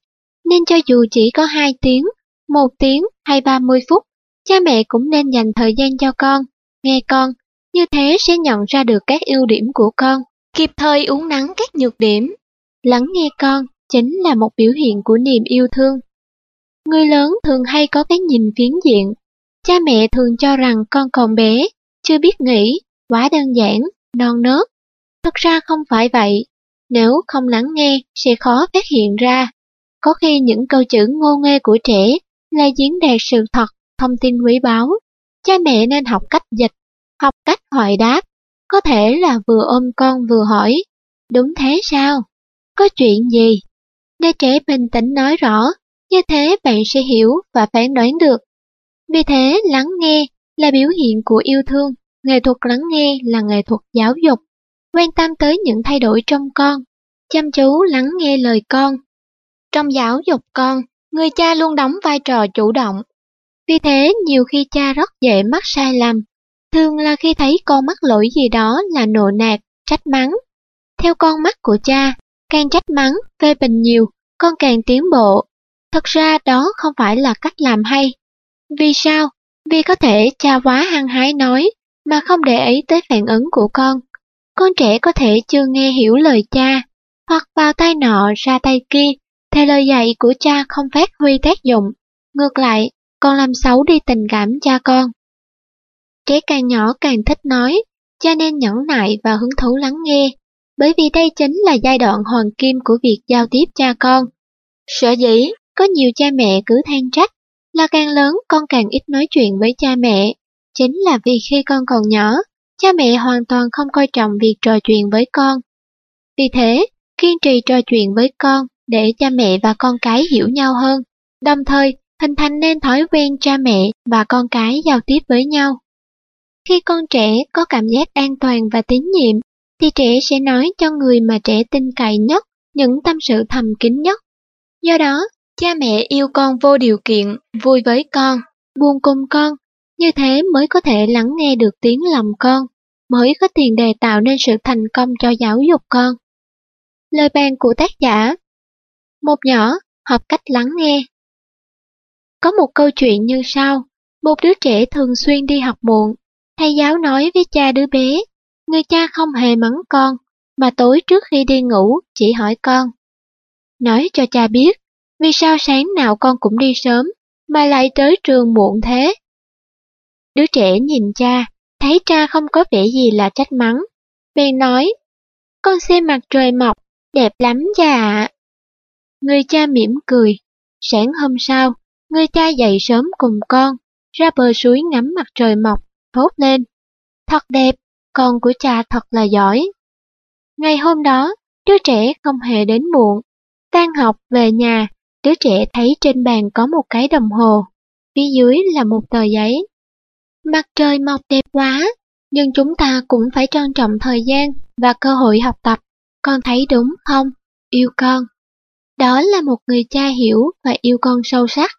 Speaker 1: Nên cho dù chỉ có 2 tiếng, 1 tiếng hay 30 phút, cha mẹ cũng nên dành thời gian cho con, nghe con, như thế sẽ nhận ra được các ưu điểm của con, kịp thời uống nắng các nhược điểm. Lắng nghe con chính là một biểu hiện của niềm yêu thương. Người lớn thường hay có cái nhìn phiến diện. Cha mẹ thường cho rằng con còn bé, chưa biết nghĩ, quá đơn giản, non nớt. Thật ra không phải vậy. Nếu không lắng nghe, sẽ khó phát hiện ra. Có khi những câu chữ ngô nghê của trẻ là diễn đạt sự thật, thông tin quý báu. Cha mẹ nên học cách dịch, học cách hỏi đáp. Có thể là vừa ôm con vừa hỏi. Đúng thế sao? Có chuyện gì? Để trẻ bình tĩnh nói rõ, như thế bạn sẽ hiểu và phán đoán được. Vì thế, lắng nghe là biểu hiện của yêu thương, nghệ thuật lắng nghe là nghệ thuật giáo dục. Quan tâm tới những thay đổi trong con, chăm chú lắng nghe lời con. Trong giáo dục con, người cha luôn đóng vai trò chủ động. Vì thế, nhiều khi cha rất dễ mắc sai lầm. Thường là khi thấy con mắc lỗi gì đó là nộ nạt, trách mắng. Theo con mắt của cha, càng trách mắng, phê bình nhiều, con càng tiến bộ. Thật ra đó không phải là cách làm hay. Vì sao? Vì có thể cha quá hăng hái nói, mà không để ý tới phản ứng của con. Con trẻ có thể chưa nghe hiểu lời cha, hoặc vào tay nọ ra tay kia, thì lời dạy của cha không phát huy tác dụng. Ngược lại, còn làm xấu đi tình cảm cha con. Trẻ càng nhỏ càng thích nói, cha nên nhẫn nại và hứng thú lắng nghe, bởi vì đây chính là giai đoạn hoàng kim của việc giao tiếp cha con. Sở dĩ, có nhiều cha mẹ cứ than trách là càng lớn con càng ít nói chuyện với cha mẹ. Chính là vì khi con còn nhỏ, cha mẹ hoàn toàn không coi trọng việc trò chuyện với con. Vì thế, kiên trì trò chuyện với con để cha mẹ và con cái hiểu nhau hơn, đồng thời hình thành nên thói quen cha mẹ và con cái giao tiếp với nhau. Khi con trẻ có cảm giác an toàn và tín nhiệm, thì trẻ sẽ nói cho người mà trẻ tin cậy nhất những tâm sự thầm kín nhất. Do đó, cha mẹ yêu con vô điều kiện, vui với con, buông cùng con, như thế mới có thể lắng nghe được tiếng lòng con, mới có tiền đề tạo nên sự thành công cho giáo dục con. Lời bàn của tác giả Một nhỏ, học cách lắng nghe. Có một câu chuyện như sau, một đứa trẻ thường xuyên đi học muộn, thầy giáo nói với cha đứa bé, người cha không hề mắng con, mà tối trước khi đi ngủ chỉ hỏi con. Nói cho cha biết, vì sao sáng nào con cũng đi sớm, mà lại tới trường muộn thế? Đứa trẻ nhìn cha, thấy cha không có vẻ gì là trách mắng. Bèn nói, con xem mặt trời mọc, đẹp lắm cha ạ. Người cha mỉm cười. Sáng hôm sau, người cha dậy sớm cùng con, ra bờ suối ngắm mặt trời mọc, thốt lên. Thật đẹp, con của cha thật là giỏi. Ngày hôm đó, đứa trẻ không hề đến muộn. Tan học về nhà, đứa trẻ thấy trên bàn có một cái đồng hồ, phía dưới là một tờ giấy. Mặt trời mọc đẹp quá, nhưng chúng ta cũng phải trân trọng thời gian và cơ hội học tập. Con thấy đúng không? Yêu con. Đó là một người cha hiểu và yêu con sâu sắc.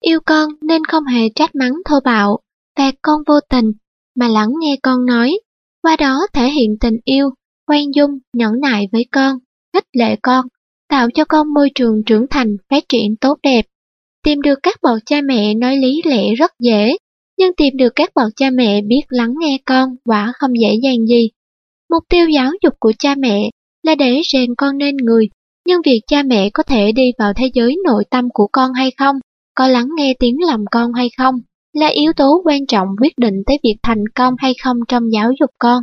Speaker 1: Yêu con nên không hề trách mắng thô bạo, và con vô tình, mà lắng nghe con nói, qua đó thể hiện tình yêu, khoan dung, nhẫn nại với con, khích lệ con, tạo cho con môi trường trưởng thành phát triển tốt đẹp. Tìm được các bậc cha mẹ nói lý lẽ rất dễ, nhưng tìm được các bậc cha mẹ biết lắng nghe con quả không dễ dàng gì. Mục tiêu giáo dục của cha mẹ là để rèn con nên người, nhưng việc cha mẹ có thể đi vào thế giới nội tâm của con hay không, có lắng nghe tiếng lòng con hay không, là yếu tố quan trọng quyết định tới việc thành công hay không trong giáo dục con.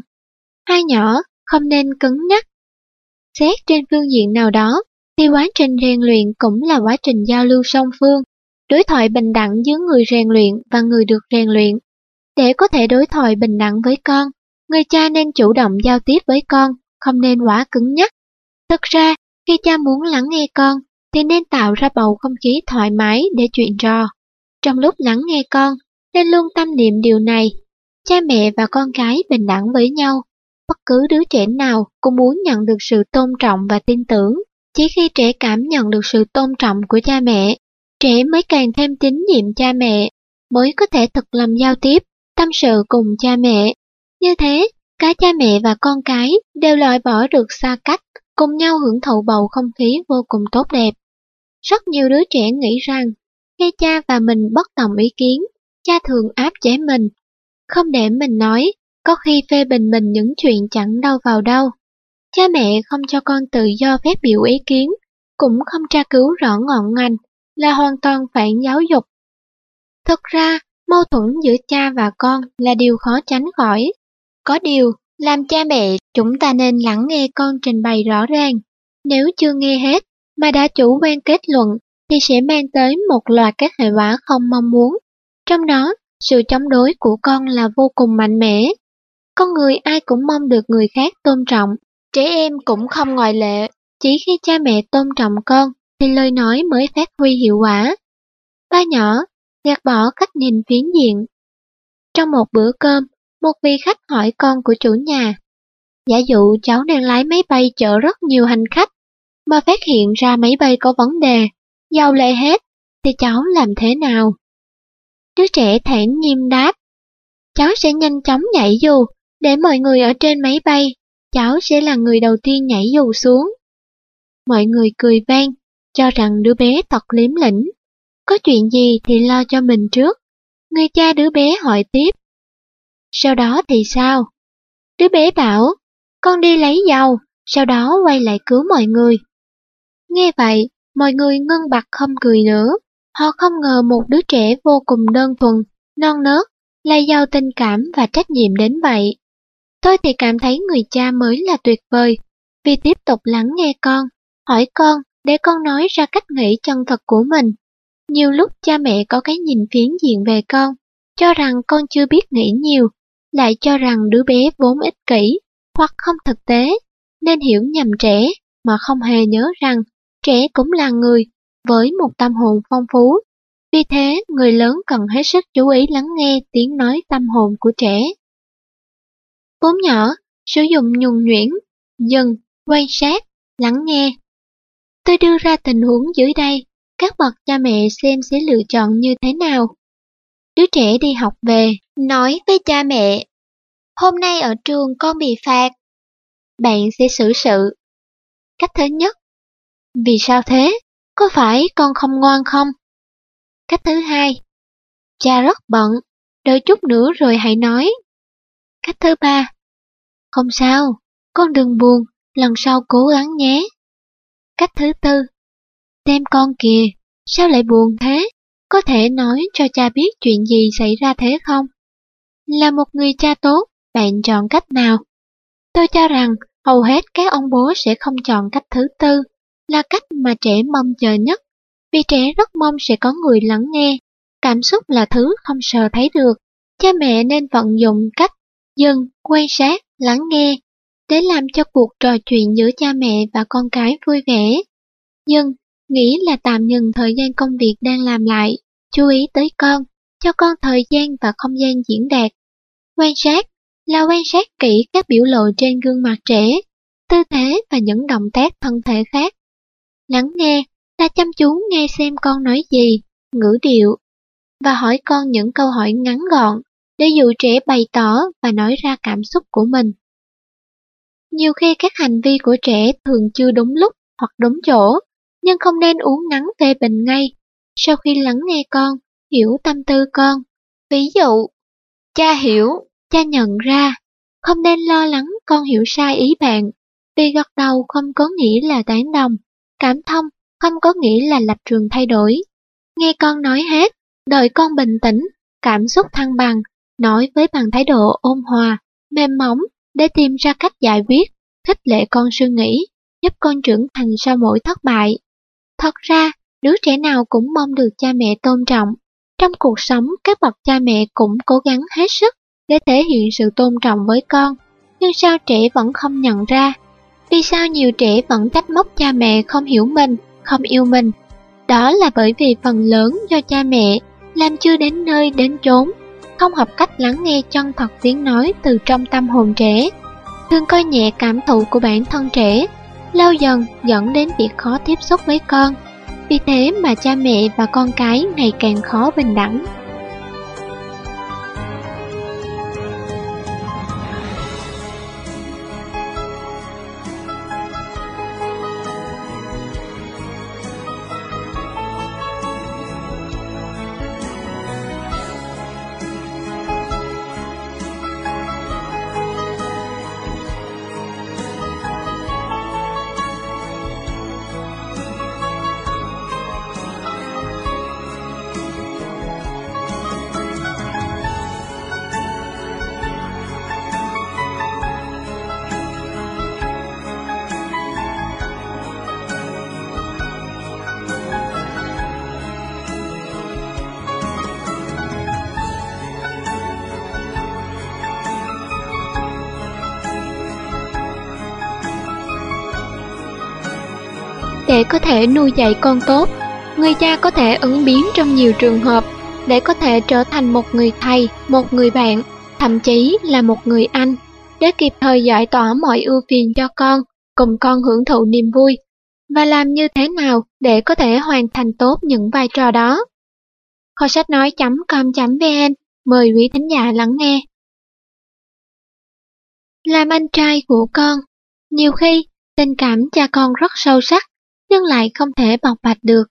Speaker 1: Hai nhỏ không nên cứng nhắc. Xét trên phương diện nào đó, thì quá trình rèn luyện cũng là quá trình giao lưu song phương, đối thoại bình đẳng giữa người rèn luyện và người được rèn luyện. Để có thể đối thoại bình đẳng với con, người cha nên chủ động giao tiếp với con, không nên quá cứng nhắc. Thực ra, khi cha muốn lắng nghe con, thì nên tạo ra bầu không khí thoải mái để chuyện trò. Trong lúc lắng nghe con, nên luôn tâm niệm điều này, cha mẹ và con gái bình đẳng với nhau. Bất cứ đứa trẻ nào cũng muốn nhận được sự tôn trọng và tin tưởng. Chỉ khi trẻ cảm nhận được sự tôn trọng của cha mẹ, trẻ mới càng thêm tín nhiệm cha mẹ, mới có thể thực lòng giao tiếp, tâm sự cùng cha mẹ. Như thế, Cả cha mẹ và con cái đều loại bỏ được xa cách, cùng nhau hưởng thụ bầu không khí vô cùng tốt đẹp. Rất nhiều đứa trẻ nghĩ rằng, khi cha và mình bất đồng ý kiến, cha thường áp chế mình. Không để mình nói, có khi phê bình mình những chuyện chẳng đâu vào đâu. Cha mẹ không cho con tự do phép biểu ý kiến, cũng không tra cứu rõ ngọn ngành, là hoàn toàn phản giáo dục. Thực ra, mâu thuẫn giữa cha và con là điều khó tránh khỏi. Có điều, làm cha mẹ chúng ta nên lắng nghe con trình bày rõ ràng. Nếu chưa nghe hết mà đã chủ quan kết luận thì sẽ mang tới một loạt các hệ quả không mong muốn. Trong đó, sự chống đối của con là vô cùng mạnh mẽ. Con người ai cũng mong được người khác tôn trọng, trẻ em cũng không ngoại lệ. Chỉ khi cha mẹ tôn trọng con thì lời nói mới phát huy hiệu quả. Ba nhỏ, gạt bỏ cách nhìn phiến diện. Trong một bữa cơm, một vị khách hỏi con của chủ nhà. Giả dụ cháu đang lái máy bay chở rất nhiều hành khách, mà phát hiện ra máy bay có vấn đề, giàu lệ hết, thì cháu làm thế nào? Đứa trẻ thản nhiên đáp. Cháu sẽ nhanh chóng nhảy dù, để mọi người ở trên máy bay, cháu sẽ là người đầu tiên nhảy dù xuống. Mọi người cười vang, cho rằng đứa bé thật liếm lĩnh. Có chuyện gì thì lo cho mình trước. Người cha đứa bé hỏi tiếp. Sau đó thì sao? Đứa bé bảo, con đi lấy dầu, sau đó quay lại cứu mọi người. Nghe vậy, mọi người ngưng bặt không cười nữa. Họ không ngờ một đứa trẻ vô cùng đơn thuần, non nớt, lại giàu tình cảm và trách nhiệm đến vậy. Tôi thì cảm thấy người cha mới là tuyệt vời, vì tiếp tục lắng nghe con, hỏi con để con nói ra cách nghĩ chân thật của mình. Nhiều lúc cha mẹ có cái nhìn phiến diện về con, cho rằng con chưa biết nghĩ nhiều, lại cho rằng đứa bé vốn ích kỷ hoặc không thực tế, nên hiểu nhầm trẻ mà không hề nhớ rằng trẻ cũng là người với một tâm hồn phong phú. Vì thế, người lớn cần hết sức chú ý lắng nghe tiếng nói tâm hồn của trẻ. Bốn nhỏ, sử dụng nhuần nhuyễn, dừng, quan sát, lắng nghe. Tôi đưa ra tình huống dưới đây, các bậc cha mẹ xem sẽ lựa chọn như thế nào. Đứa trẻ đi học về, nói với cha mẹ, hôm nay ở trường con bị phạt. Bạn sẽ xử sự. Cách thứ nhất, vì sao thế? Có phải con không ngoan không? Cách thứ hai, cha rất bận, đợi chút nữa rồi hãy nói. Cách thứ ba, không sao, con đừng buồn, lần sau cố gắng nhé. Cách thứ tư, xem con kìa, sao lại buồn thế? Có thể nói cho cha biết chuyện gì xảy ra thế không? Là một người cha tốt, bạn chọn cách nào? Tôi cho rằng hầu hết các ông bố sẽ không chọn cách thứ tư, là cách mà trẻ mong chờ nhất, vì trẻ rất mong sẽ có người lắng nghe. Cảm xúc là thứ không sờ thấy được, cha mẹ nên vận dụng cách dừng, quan sát, lắng nghe, để làm cho cuộc trò chuyện giữa cha mẹ và con cái vui vẻ. Dừng, nghĩ là tạm ngừng thời gian công việc đang làm lại, chú ý tới con, cho con thời gian và không gian diễn đạt. Quan sát là quan sát kỹ các biểu lộ trên gương mặt trẻ, tư thế và những động tác thân thể khác. Lắng nghe ta chăm chú nghe xem con nói gì, ngữ điệu, và hỏi con những câu hỏi ngắn gọn để dụ trẻ bày tỏ và nói ra cảm xúc của mình. Nhiều khi các hành vi của trẻ thường chưa đúng lúc hoặc đúng chỗ, nhưng không nên uống ngắn phê bình ngay. Sau khi lắng nghe con, hiểu tâm tư con. Ví dụ, cha hiểu, cha nhận ra, không nên lo lắng con hiểu sai ý bạn, vì gật đầu không có nghĩa là tán đồng, cảm thông không có nghĩa là lập trường thay đổi. Nghe con nói hết, đợi con bình tĩnh, cảm xúc thăng bằng, nói với bằng thái độ ôn hòa, mềm mỏng để tìm ra cách giải quyết, khích lệ con suy nghĩ, giúp con trưởng thành sau mỗi thất bại. Thật ra, đứa trẻ nào cũng mong được cha mẹ tôn trọng. Trong cuộc sống, các bậc cha mẹ cũng cố gắng hết sức để thể hiện sự tôn trọng với con. Nhưng sao trẻ vẫn không nhận ra? Vì sao nhiều trẻ vẫn trách móc cha mẹ không hiểu mình, không yêu mình? Đó là bởi vì phần lớn do cha mẹ làm chưa đến nơi đến chốn không học cách lắng nghe chân thật tiếng nói từ trong tâm hồn trẻ, thường coi nhẹ cảm thụ của bản thân trẻ, lâu dần dẫn đến việc khó tiếp xúc với con. Vì thế mà cha mẹ và con cái ngày càng khó bình đẳng. Có thể nuôi dạy con tốt. Người cha có thể ứng biến trong nhiều trường hợp để có thể trở thành một người thầy, một người bạn, thậm chí là một người anh, để kịp thời giải tỏa mọi ưu phiền cho con, cùng con hưởng thụ niềm vui. Và làm như thế nào để có thể hoàn thành tốt những vai trò đó? Kho sách nói.com.vn Mời quý thính giả lắng nghe. Làm anh trai của con Nhiều khi, tình cảm cha con rất sâu sắc, nhưng lại không thể bộc bạch được.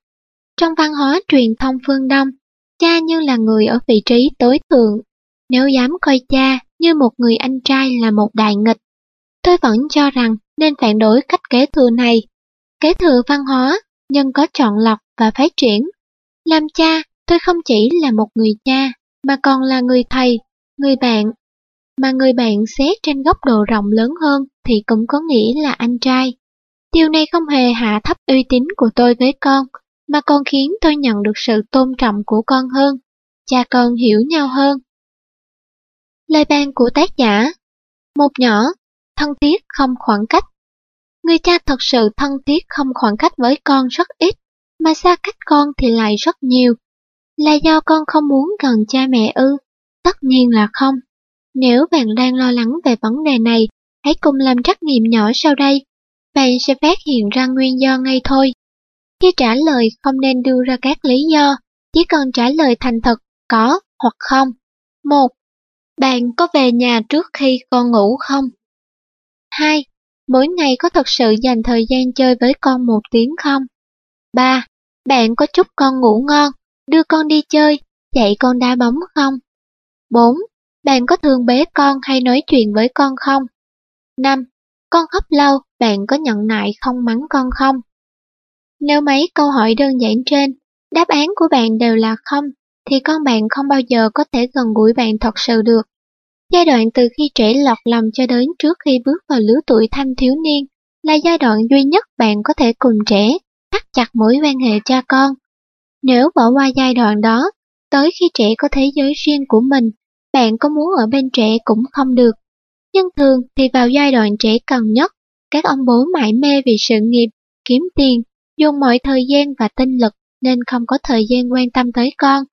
Speaker 1: Trong văn hóa truyền thông phương Đông, cha như là người ở vị trí tối thượng. Nếu dám coi cha như một người anh trai là một đại nghịch, tôi vẫn cho rằng nên phản đối cách kế thừa này. Kế thừa văn hóa, nhưng có chọn lọc và phát triển. Làm cha, tôi không chỉ là một người cha, mà còn là người thầy, người bạn. Mà người bạn xét trên góc độ rộng lớn hơn thì cũng có nghĩa là anh trai. Điều này không hề hạ thấp uy tín của tôi với con, mà còn khiến tôi nhận được sự tôn trọng của con hơn, cha con hiểu nhau hơn. Lời ban của tác giả Một nhỏ, thân thiết không khoảng cách. Người cha thật sự thân thiết không khoảng cách với con rất ít, mà xa cách con thì lại rất nhiều. Là do con không muốn gần cha mẹ ư? Tất nhiên là không. Nếu bạn đang lo lắng về vấn đề này, hãy cùng làm trắc nghiệm nhỏ sau đây. Bạn sẽ phát hiện ra nguyên do ngay thôi. Khi trả lời không nên đưa ra các lý do, chỉ cần trả lời thành thật, có hoặc không. 1. Bạn có về nhà trước khi con ngủ không? 2. Mỗi ngày có thật sự dành thời gian chơi với con một tiếng không? 3. Bạn có chúc con ngủ ngon, đưa con đi chơi, dạy con đá bóng không? 4. Bạn có thường bế con hay nói chuyện với con không? 5. Con khóc lâu, bạn có nhận nại không mắng con không? Nếu mấy câu hỏi đơn giản trên, đáp án của bạn đều là không, thì con bạn không bao giờ có thể gần gũi bạn thật sự được. Giai đoạn từ khi trẻ lọt lòng cho đến trước khi bước vào lứa tuổi thanh thiếu niên là giai đoạn duy nhất bạn có thể cùng trẻ thắt chặt mối quan hệ cha con. Nếu bỏ qua giai đoạn đó, tới khi trẻ có thế giới riêng của mình, bạn có muốn ở bên trẻ cũng không được. Nhưng thường thì vào giai đoạn trẻ cần nhất, các ông bố mãi mê vì sự nghiệp, kiếm tiền, dùng mọi thời gian và tinh lực nên không có thời gian quan tâm tới con.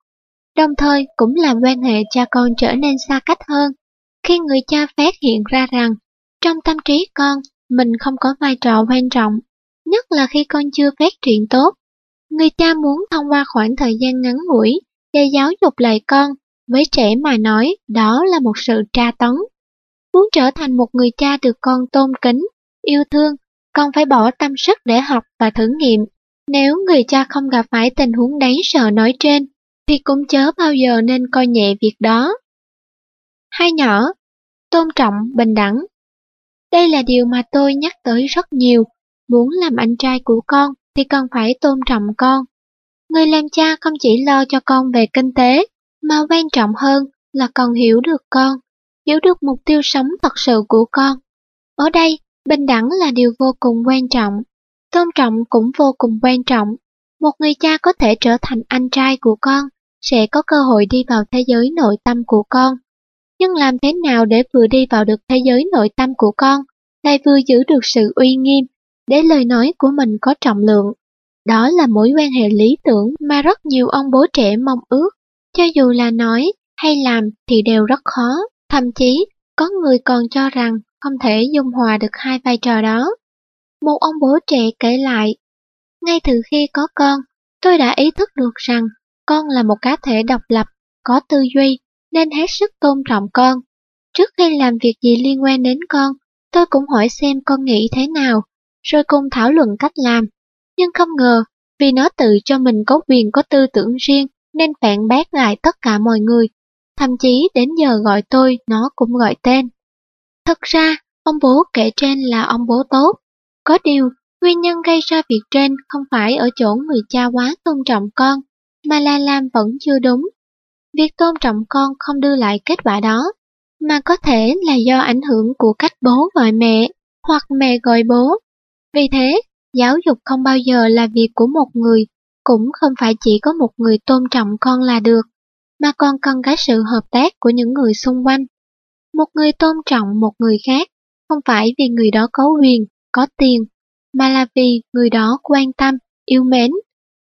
Speaker 1: Đồng thời cũng làm quan hệ cha con trở nên xa cách hơn. Khi người cha phát hiện ra rằng, trong tâm trí con, mình không có vai trò quan trọng, nhất là khi con chưa phát triển tốt. Người cha muốn thông qua khoảng thời gian ngắn ngủi để giáo dục lại con, với trẻ mà nói đó là một sự tra tấn. Muốn trở thành một người cha được con tôn kính, yêu thương con phải bỏ tâm sức để học và thử nghiệm. Nếu người cha không gặp phải tình huống đáng sợ nói trên, thì cũng chớ bao giờ nên coi nhẹ việc đó. Hai nhỏ, tôn trọng, bình đẳng. Đây là điều mà tôi nhắc tới rất nhiều. Muốn làm anh trai của con thì cần phải tôn trọng con. Người làm cha không chỉ lo cho con về kinh tế, mà quan trọng hơn là còn hiểu được con, hiểu được mục tiêu sống thật sự của con. Ở đây, Bình đẳng là điều vô cùng quan trọng, tôn trọng cũng vô cùng quan trọng. Một người cha có thể trở thành anh trai của con, sẽ có cơ hội đi vào thế giới nội tâm của con. Nhưng làm thế nào để vừa đi vào được thế giới nội tâm của con, lại vừa giữ được sự uy nghiêm, để lời nói của mình có trọng lượng. Đó là mối quan hệ lý tưởng mà rất nhiều ông bố trẻ mong ước. Cho dù là nói hay làm thì đều rất khó, thậm chí có người còn cho rằng không thể dung hòa được hai vai trò đó. Một ông bố trẻ kể lại, ngay từ khi có con, tôi đã ý thức được rằng con là một cá thể độc lập, có tư duy, nên hết sức tôn trọng con. Trước khi làm việc gì liên quan đến con, tôi cũng hỏi xem con nghĩ thế nào, rồi cùng thảo luận cách làm. Nhưng không ngờ, vì nó tự cho mình có quyền có tư tưởng riêng, nên phản bác lại tất cả mọi người. Thậm chí đến giờ gọi tôi, nó cũng gọi tên. Thật ra, ông bố kể trên là ông bố tốt. Có điều, nguyên nhân gây ra việc trên không phải ở chỗ người cha quá tôn trọng con, mà là làm vẫn chưa đúng. Việc tôn trọng con không đưa lại kết quả đó, mà có thể là do ảnh hưởng của cách bố gọi mẹ, hoặc mẹ gọi bố. Vì thế, giáo dục không bao giờ là việc của một người, cũng không phải chỉ có một người tôn trọng con là được, mà còn cần cái sự hợp tác của những người xung quanh. Một người tôn trọng một người khác, không phải vì người đó có quyền, có tiền, mà là vì người đó quan tâm, yêu mến.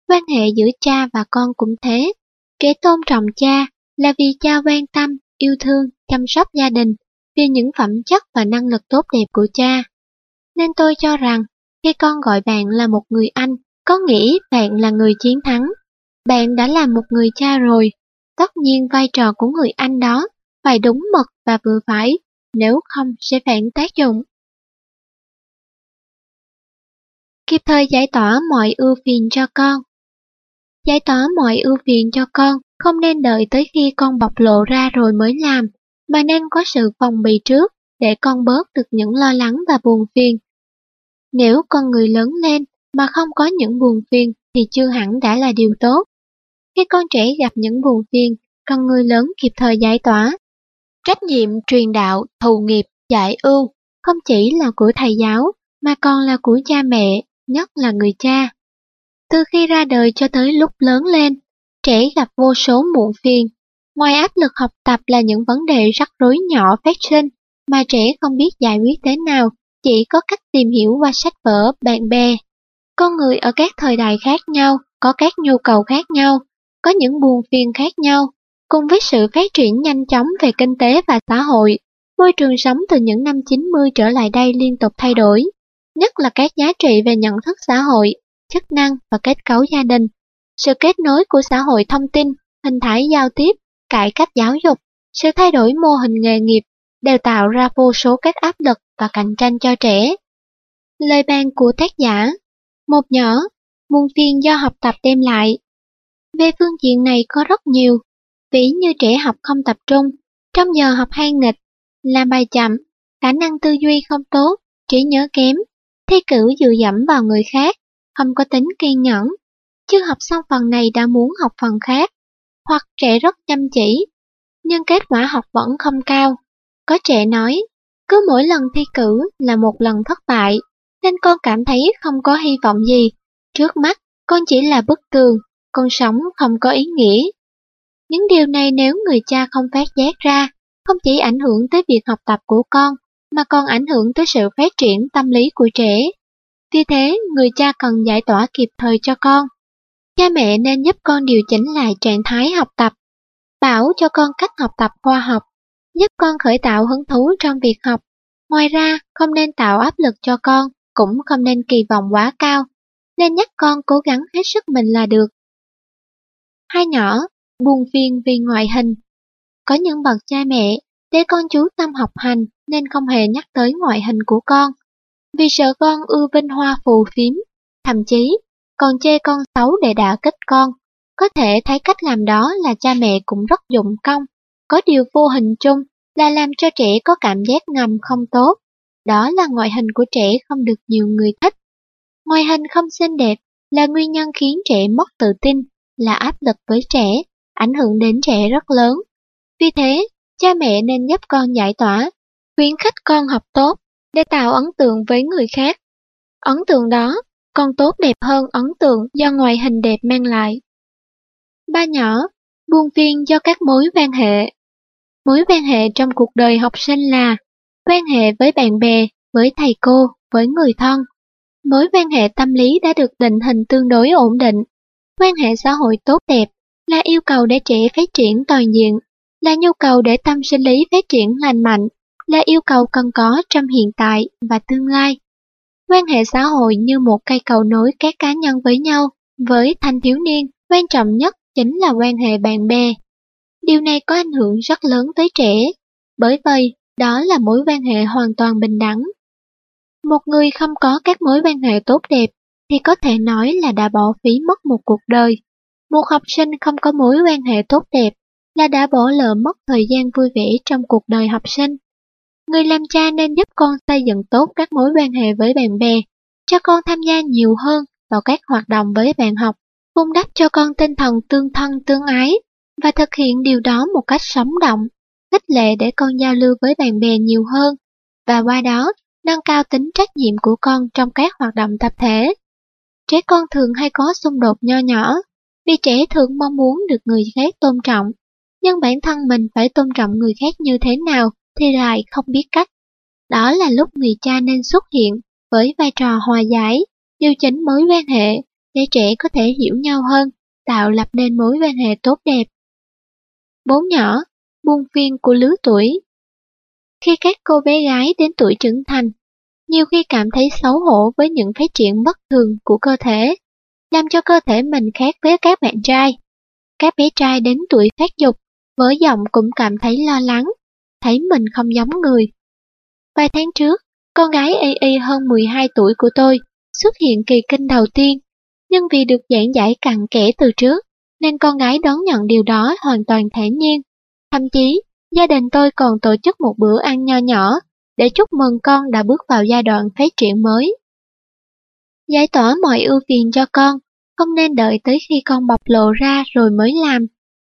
Speaker 1: Quan hệ giữa cha và con cũng thế. Kẻ tôn trọng cha là vì cha quan tâm, yêu thương, chăm sóc gia đình, vì những phẩm chất và năng lực tốt đẹp của cha. Nên tôi cho rằng, khi con gọi bạn là một người anh, có nghĩ bạn là người chiến thắng. Bạn đã là một người cha rồi, tất nhiên vai trò của người anh đó phải đúng mực và vừa phải, nếu không sẽ phản tác dụng. Kịp thời giải tỏa mọi ưu phiền cho con Giải tỏa mọi ưu phiền cho con, không nên đợi tới khi con bộc lộ ra rồi mới làm, mà nên có sự phòng bị trước để con bớt được những lo lắng và buồn phiền. Nếu con người lớn lên mà không có những buồn phiền thì chưa hẳn đã là điều tốt. Khi con trẻ gặp những buồn phiền, cần người lớn kịp thời giải tỏa. Trách nhiệm truyền đạo, thù nghiệp, giải ưu không chỉ là của thầy giáo mà còn là của cha mẹ, nhất là người cha. Từ khi ra đời cho tới lúc lớn lên, trẻ gặp vô số muộn phiền. Ngoài áp lực học tập là những vấn đề rắc rối nhỏ phát sinh mà trẻ không biết giải quyết thế nào, chỉ có cách tìm hiểu qua sách vở, bạn bè. Con người ở các thời đại khác nhau, có các nhu cầu khác nhau, có những buồn phiền khác nhau. Cùng với sự phát triển nhanh chóng về kinh tế và xã hội, môi trường sống từ những năm 90 trở lại đây liên tục thay đổi, nhất là các giá trị về nhận thức xã hội, chức năng và kết cấu gia đình. Sự kết nối của xã hội thông tin, hình thái giao tiếp, cải cách giáo dục, sự thay đổi mô hình nghề nghiệp đều tạo ra vô số các áp lực và cạnh tranh cho trẻ. Lời bàn của tác giả Một nhỏ, muôn phiền do học tập đem lại. Về phương diện này có rất nhiều, ví như trẻ học không tập trung, trong giờ học hay nghịch, làm bài chậm, khả năng tư duy không tốt, trí nhớ kém, thi cử dựa dẫm vào người khác, không có tính kiên nhẫn. Chưa học xong phần này đã muốn học phần khác, hoặc trẻ rất chăm chỉ, nhưng kết quả học vẫn không cao. Có trẻ nói, cứ mỗi lần thi cử là một lần thất bại, nên con cảm thấy không có hy vọng gì. Trước mắt, con chỉ là bức tường, con sống không có ý nghĩa. Những điều này nếu người cha không phát giác ra, không chỉ ảnh hưởng tới việc học tập của con, mà còn ảnh hưởng tới sự phát triển tâm lý của trẻ. Vì thế, người cha cần giải tỏa kịp thời cho con. Cha mẹ nên giúp con điều chỉnh lại trạng thái học tập, bảo cho con cách học tập khoa học, giúp con khởi tạo hứng thú trong việc học. Ngoài ra, không nên tạo áp lực cho con, cũng không nên kỳ vọng quá cao, nên nhắc con cố gắng hết sức mình là được. Hai nhỏ, buồn phiền vì ngoại hình. Có những bậc cha mẹ, để con chú tâm học hành nên không hề nhắc tới ngoại hình của con. Vì sợ con ưa vinh hoa phù phiếm, thậm chí còn chê con xấu để đả kích con. Có thể thấy cách làm đó là cha mẹ cũng rất dụng công. Có điều vô hình chung là làm cho trẻ có cảm giác ngầm không tốt. Đó là ngoại hình của trẻ không được nhiều người thích. Ngoại hình không xinh đẹp là nguyên nhân khiến trẻ mất tự tin, là áp lực với trẻ, ảnh hưởng đến trẻ rất lớn. Vì thế, cha mẹ nên giúp con giải tỏa, khuyến khích con học tốt để tạo ấn tượng với người khác. Ấn tượng đó còn tốt đẹp hơn ấn tượng do ngoại hình đẹp mang lại. Ba nhỏ, buông phiên do các mối quan hệ. Mối quan hệ trong cuộc đời học sinh là quan hệ với bạn bè, với thầy cô, với người thân. Mối quan hệ tâm lý đã được định hình tương đối ổn định. Quan hệ xã hội tốt đẹp là yêu cầu để trẻ phát triển toàn diện, là nhu cầu để tâm sinh lý phát triển lành mạnh, là yêu cầu cần có trong hiện tại và tương lai. Quan hệ xã hội như một cây cầu nối các cá nhân với nhau, với thanh thiếu niên, quan trọng nhất chính là quan hệ bạn bè. Điều này có ảnh hưởng rất lớn tới trẻ, bởi vậy đó là mối quan hệ hoàn toàn bình đẳng. Một người không có các mối quan hệ tốt đẹp thì có thể nói là đã bỏ phí mất một cuộc đời. Một học sinh không có mối quan hệ tốt đẹp là đã bỏ lỡ mất thời gian vui vẻ trong cuộc đời học sinh. Người làm cha nên giúp con xây dựng tốt các mối quan hệ với bạn bè, cho con tham gia nhiều hơn vào các hoạt động với bạn học, vun đắp cho con tinh thần tương thân tương ái và thực hiện điều đó một cách sống động, khích lệ để con giao lưu với bạn bè nhiều hơn và qua đó nâng cao tính trách nhiệm của con trong các hoạt động tập thể. Trẻ con thường hay có xung đột nho nhỏ, vì trẻ thường mong muốn được người khác tôn trọng, nhưng bản thân mình phải tôn trọng người khác như thế nào thì lại không biết cách. Đó là lúc người cha nên xuất hiện với vai trò hòa giải, điều chỉnh mối quan hệ để trẻ có thể hiểu nhau hơn, tạo lập nên mối quan hệ tốt đẹp. Bốn nhỏ, buông phiên của lứa tuổi Khi các cô bé gái đến tuổi trưởng thành, nhiều khi cảm thấy xấu hổ với những phát triển bất thường của cơ thể, làm cho cơ thể mình khác với các bạn trai. Các bé trai đến tuổi phát dục, với giọng cũng cảm thấy lo lắng, thấy mình không giống người. Vài tháng trước, con gái y hơn 12 tuổi của tôi xuất hiện kỳ kinh đầu tiên, nhưng vì được giảng giải cặn kẽ từ trước, nên con gái đón nhận điều đó hoàn toàn thản nhiên. Thậm chí, gia đình tôi còn tổ chức một bữa ăn nho nhỏ để chúc mừng con đã bước vào giai đoạn phát triển mới. Giải tỏa mọi ưu phiền cho con, không nên đợi tới khi con bộc lộ ra rồi mới làm,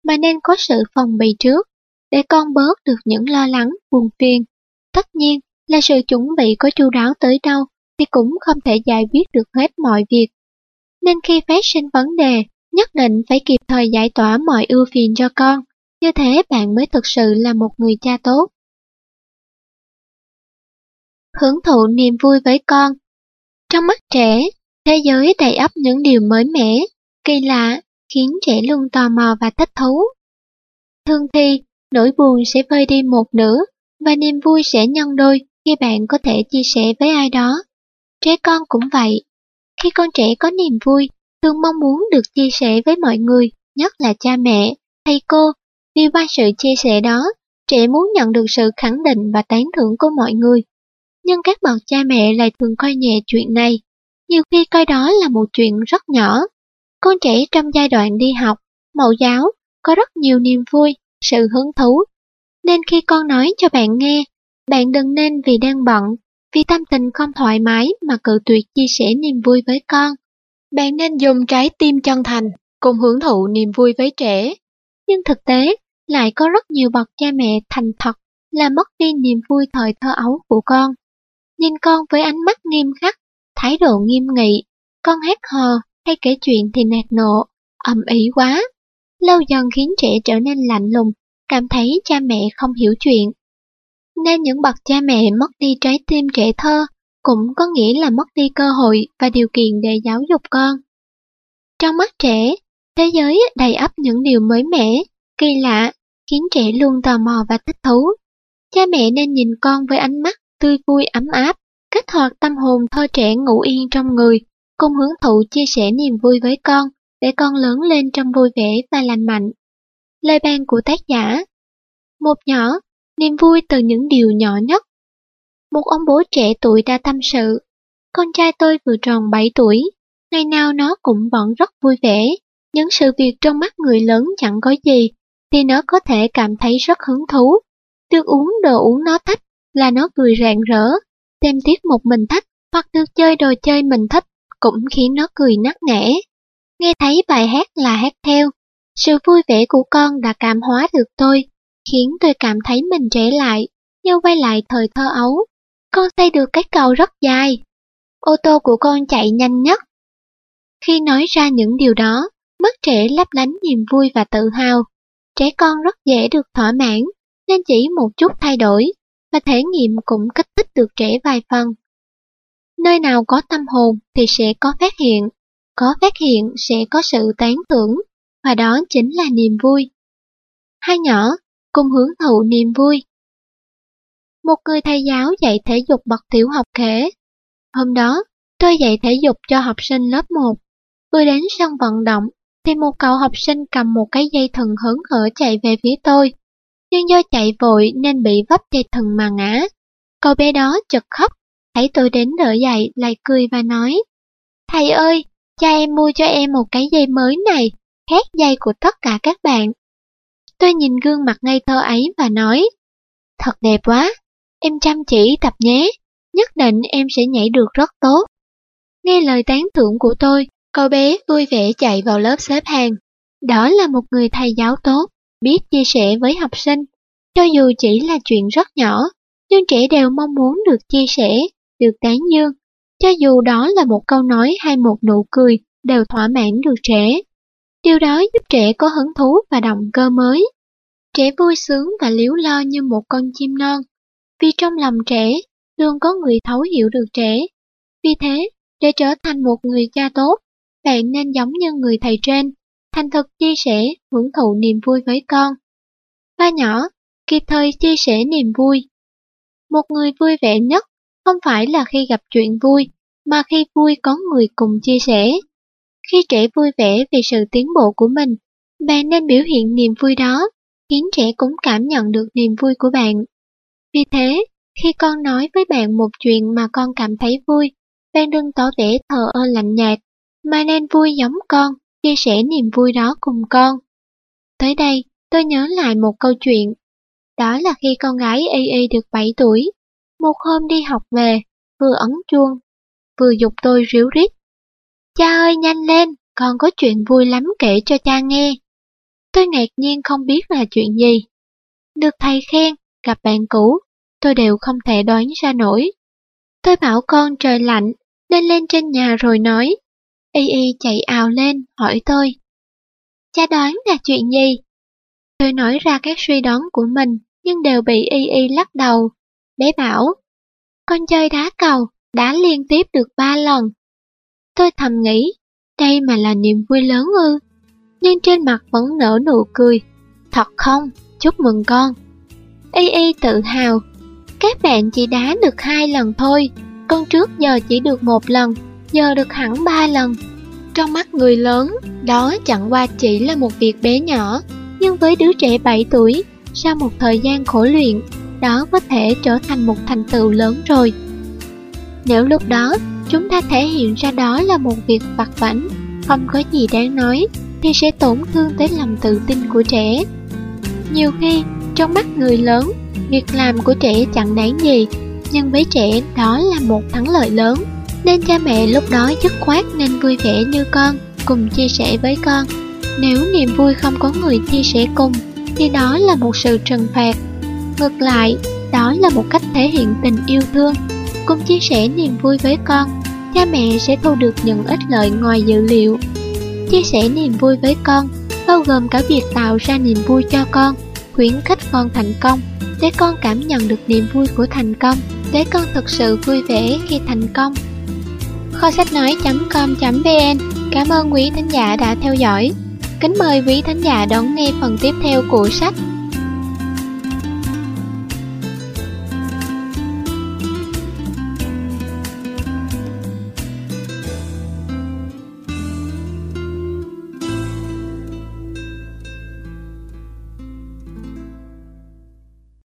Speaker 1: mà nên có sự phòng bị trước, để con bớt được những lo lắng, buồn phiền. Tất nhiên là sự chuẩn bị có chu đáo tới đâu thì cũng không thể giải quyết được hết mọi việc. Nên khi phát sinh vấn đề, nhất định phải kịp thời giải tỏa mọi ưu phiền cho con, như thế bạn mới thực sự là một người cha tốt. Hưởng thụ niềm vui với con Trong mắt trẻ, thế giới đầy ắp những điều mới mẻ, kỳ lạ, khiến trẻ luôn tò mò và thích thú. Thương thì, nỗi buồn sẽ vơi đi một nửa, và niềm vui sẽ nhân đôi khi bạn có thể chia sẻ với ai đó. Trẻ con cũng vậy. Khi con trẻ có niềm vui, thường mong muốn được chia sẻ với mọi người, nhất là cha mẹ, thầy cô. Vì qua sự chia sẻ đó, trẻ muốn nhận được sự khẳng định và tán thưởng của mọi người. Nhưng các bậc cha mẹ lại thường coi nhẹ chuyện này. Nhiều khi coi đó là một chuyện rất nhỏ. Con trẻ trong giai đoạn đi học, mẫu giáo, có rất nhiều niềm vui, sự hứng thú. Nên khi con nói cho bạn nghe, bạn đừng nên vì đang bận, vì tâm tình không thoải mái mà cự tuyệt chia sẻ niềm vui với con. Bạn nên dùng trái tim chân thành, cùng hưởng thụ niềm vui với trẻ. Nhưng thực tế, lại có rất nhiều bậc cha mẹ thành thật là mất đi niềm vui thời thơ ấu của con. Nhìn con với ánh mắt nghiêm khắc, thái độ nghiêm nghị, con hát hò hay kể chuyện thì nạt nộ, ầm ĩ quá. Lâu dần khiến trẻ trở nên lạnh lùng, cảm thấy cha mẹ không hiểu chuyện. Nên những bậc cha mẹ mất đi trái tim trẻ thơ cũng có nghĩa là mất đi cơ hội và điều kiện để giáo dục con. Trong mắt trẻ, thế giới đầy ắp những điều mới mẻ, kỳ lạ, khiến trẻ luôn tò mò và thích thú. Cha mẹ nên nhìn con với ánh mắt tươi vui ấm áp, kích hoạt tâm hồn thơ trẻ ngủ yên trong người, cùng hướng thụ chia sẻ niềm vui với con, để con lớn lên trong vui vẻ và lành mạnh. Lời ban của tác giả Một nhỏ, niềm vui từ những điều nhỏ nhất. Một ông bố trẻ tuổi đã tâm sự, con trai tôi vừa tròn 7 tuổi, ngày nào nó cũng vẫn rất vui vẻ, những sự việc trong mắt người lớn chẳng có gì, thì nó có thể cảm thấy rất hứng thú. Được uống đồ uống nó thích là nó cười rạng rỡ, xem tiết một mình thích hoặc được chơi đồ chơi mình thích cũng khiến nó cười nắc nẻ. Nghe thấy bài hát là hát theo, sự vui vẻ của con đã cảm hóa được tôi, khiến tôi cảm thấy mình trẻ lại, như quay lại thời thơ ấu. Con xây được cái cầu rất dài. Ô tô của con chạy nhanh nhất. Khi nói ra những điều đó, mắt trẻ lấp lánh niềm vui và tự hào. Trẻ con rất dễ được thỏa mãn, nên chỉ một chút thay đổi, và thể nghiệm cũng kích thích được trẻ vài phần. Nơi nào có tâm hồn thì sẽ có phát hiện, có phát hiện sẽ có sự tán thưởng, và đó chính là niềm vui. Hai nhỏ, cùng hướng thụ niềm vui. Một người thầy giáo dạy thể dục bậc tiểu học kể. Hôm đó, tôi dạy thể dục cho học sinh lớp 1. Vừa đến sân vận động, thì một cậu học sinh cầm một cái dây thừng hớn hở chạy về phía tôi. Nhưng do chạy vội nên bị vấp dây thừng mà ngã. Cậu bé đó chật khóc, thấy tôi đến đỡ dậy lại cười và nói. Thầy ơi, cha em mua cho em một cái dây mới này, khác dây của tất cả các bạn. Tôi nhìn gương mặt ngây thơ ấy và nói, thật đẹp quá, em chăm chỉ tập nhé, nhất định em sẽ nhảy được rất tốt. Nghe lời tán thưởng của tôi, cậu bé vui vẻ chạy vào lớp xếp hàng. Đó là một người thầy giáo tốt, biết chia sẻ với học sinh. Cho dù chỉ là chuyện rất nhỏ, nhưng trẻ đều mong muốn được chia sẻ, được tán dương. Cho dù đó là một câu nói hay một nụ cười, đều thỏa mãn được trẻ. Điều đó giúp trẻ có hứng thú và động cơ mới. Trẻ vui sướng và liếu lo như một con chim non. Vì trong lòng trẻ, luôn có người thấu hiểu được trẻ. Vì thế, để trở thành một người cha tốt, bạn nên giống như người thầy trên, thành thực chia sẻ, hưởng thụ niềm vui với con. Ba nhỏ, kịp thời chia sẻ niềm vui. Một người vui vẻ nhất không phải là khi gặp chuyện vui, mà khi vui có người cùng chia sẻ. Khi trẻ vui vẻ về sự tiến bộ của mình, bạn nên biểu hiện niềm vui đó, khiến trẻ cũng cảm nhận được niềm vui của bạn. Vì thế, khi con nói với bạn một chuyện mà con cảm thấy vui, bạn đừng tỏ vẻ thờ ơ lạnh nhạt, mà nên vui giống con, chia sẻ niềm vui đó cùng con. Tới đây, tôi nhớ lại một câu chuyện. Đó là khi con gái Y Y được 7 tuổi, một hôm đi học về, vừa ấn chuông, vừa dục tôi ríu rít. Cha ơi nhanh lên, con có chuyện vui lắm kể cho cha nghe. Tôi ngạc nhiên không biết là chuyện gì. Được thầy khen, gặp bạn cũ, tôi đều không thể đoán ra nổi. Tôi bảo con trời lạnh, nên lên trên nhà rồi nói. Y Y chạy ào lên, hỏi tôi. Cha đoán là chuyện gì? Tôi nói ra các suy đoán của mình, nhưng đều bị Y Y lắc đầu. Bé bảo, con chơi đá cầu, đá liên tiếp được ba lần. Tôi thầm nghĩ, đây mà là niềm vui lớn ư. Nhưng trên mặt vẫn nở nụ cười. Thật không, chúc mừng con. Y Y tự hào, các bạn chỉ đá được hai lần thôi, con trước giờ chỉ được một lần, giờ được hẳn ba lần. Trong mắt người lớn, đó chẳng qua chỉ là một việc bé nhỏ, nhưng với đứa trẻ 7 tuổi, sau một thời gian khổ luyện, đó có thể trở thành một thành tựu lớn rồi. Nếu lúc đó chúng ta thể hiện ra đó là một việc vặt vảnh, không có gì đáng nói, thì sẽ tổn thương tới lòng tự tin của trẻ. Nhiều khi, trong mắt người lớn, việc làm của trẻ chẳng đáng gì, nhưng với trẻ đó là một thắng lợi lớn. Nên cha mẹ lúc đó dứt khoát nên vui vẻ như con, cùng chia sẻ với con. Nếu niềm vui không có người chia sẻ cùng, thì đó là một sự trừng phạt. Ngược lại, đó là một cách thể hiện tình yêu thương. Cùng chia sẻ niềm vui với con, cha mẹ sẽ thu được những ích lợi ngoài dự liệu. Chia sẻ niềm vui với con, bao gồm cả việc tạo ra niềm vui cho con, khuyến khích con thành công, để con cảm nhận được niềm vui của thành công, để con thực sự vui vẻ khi thành công. Kho sách nói.com.vn Cảm ơn quý thính giả đã theo dõi. Kính mời quý thính giả đón nghe phần tiếp theo của sách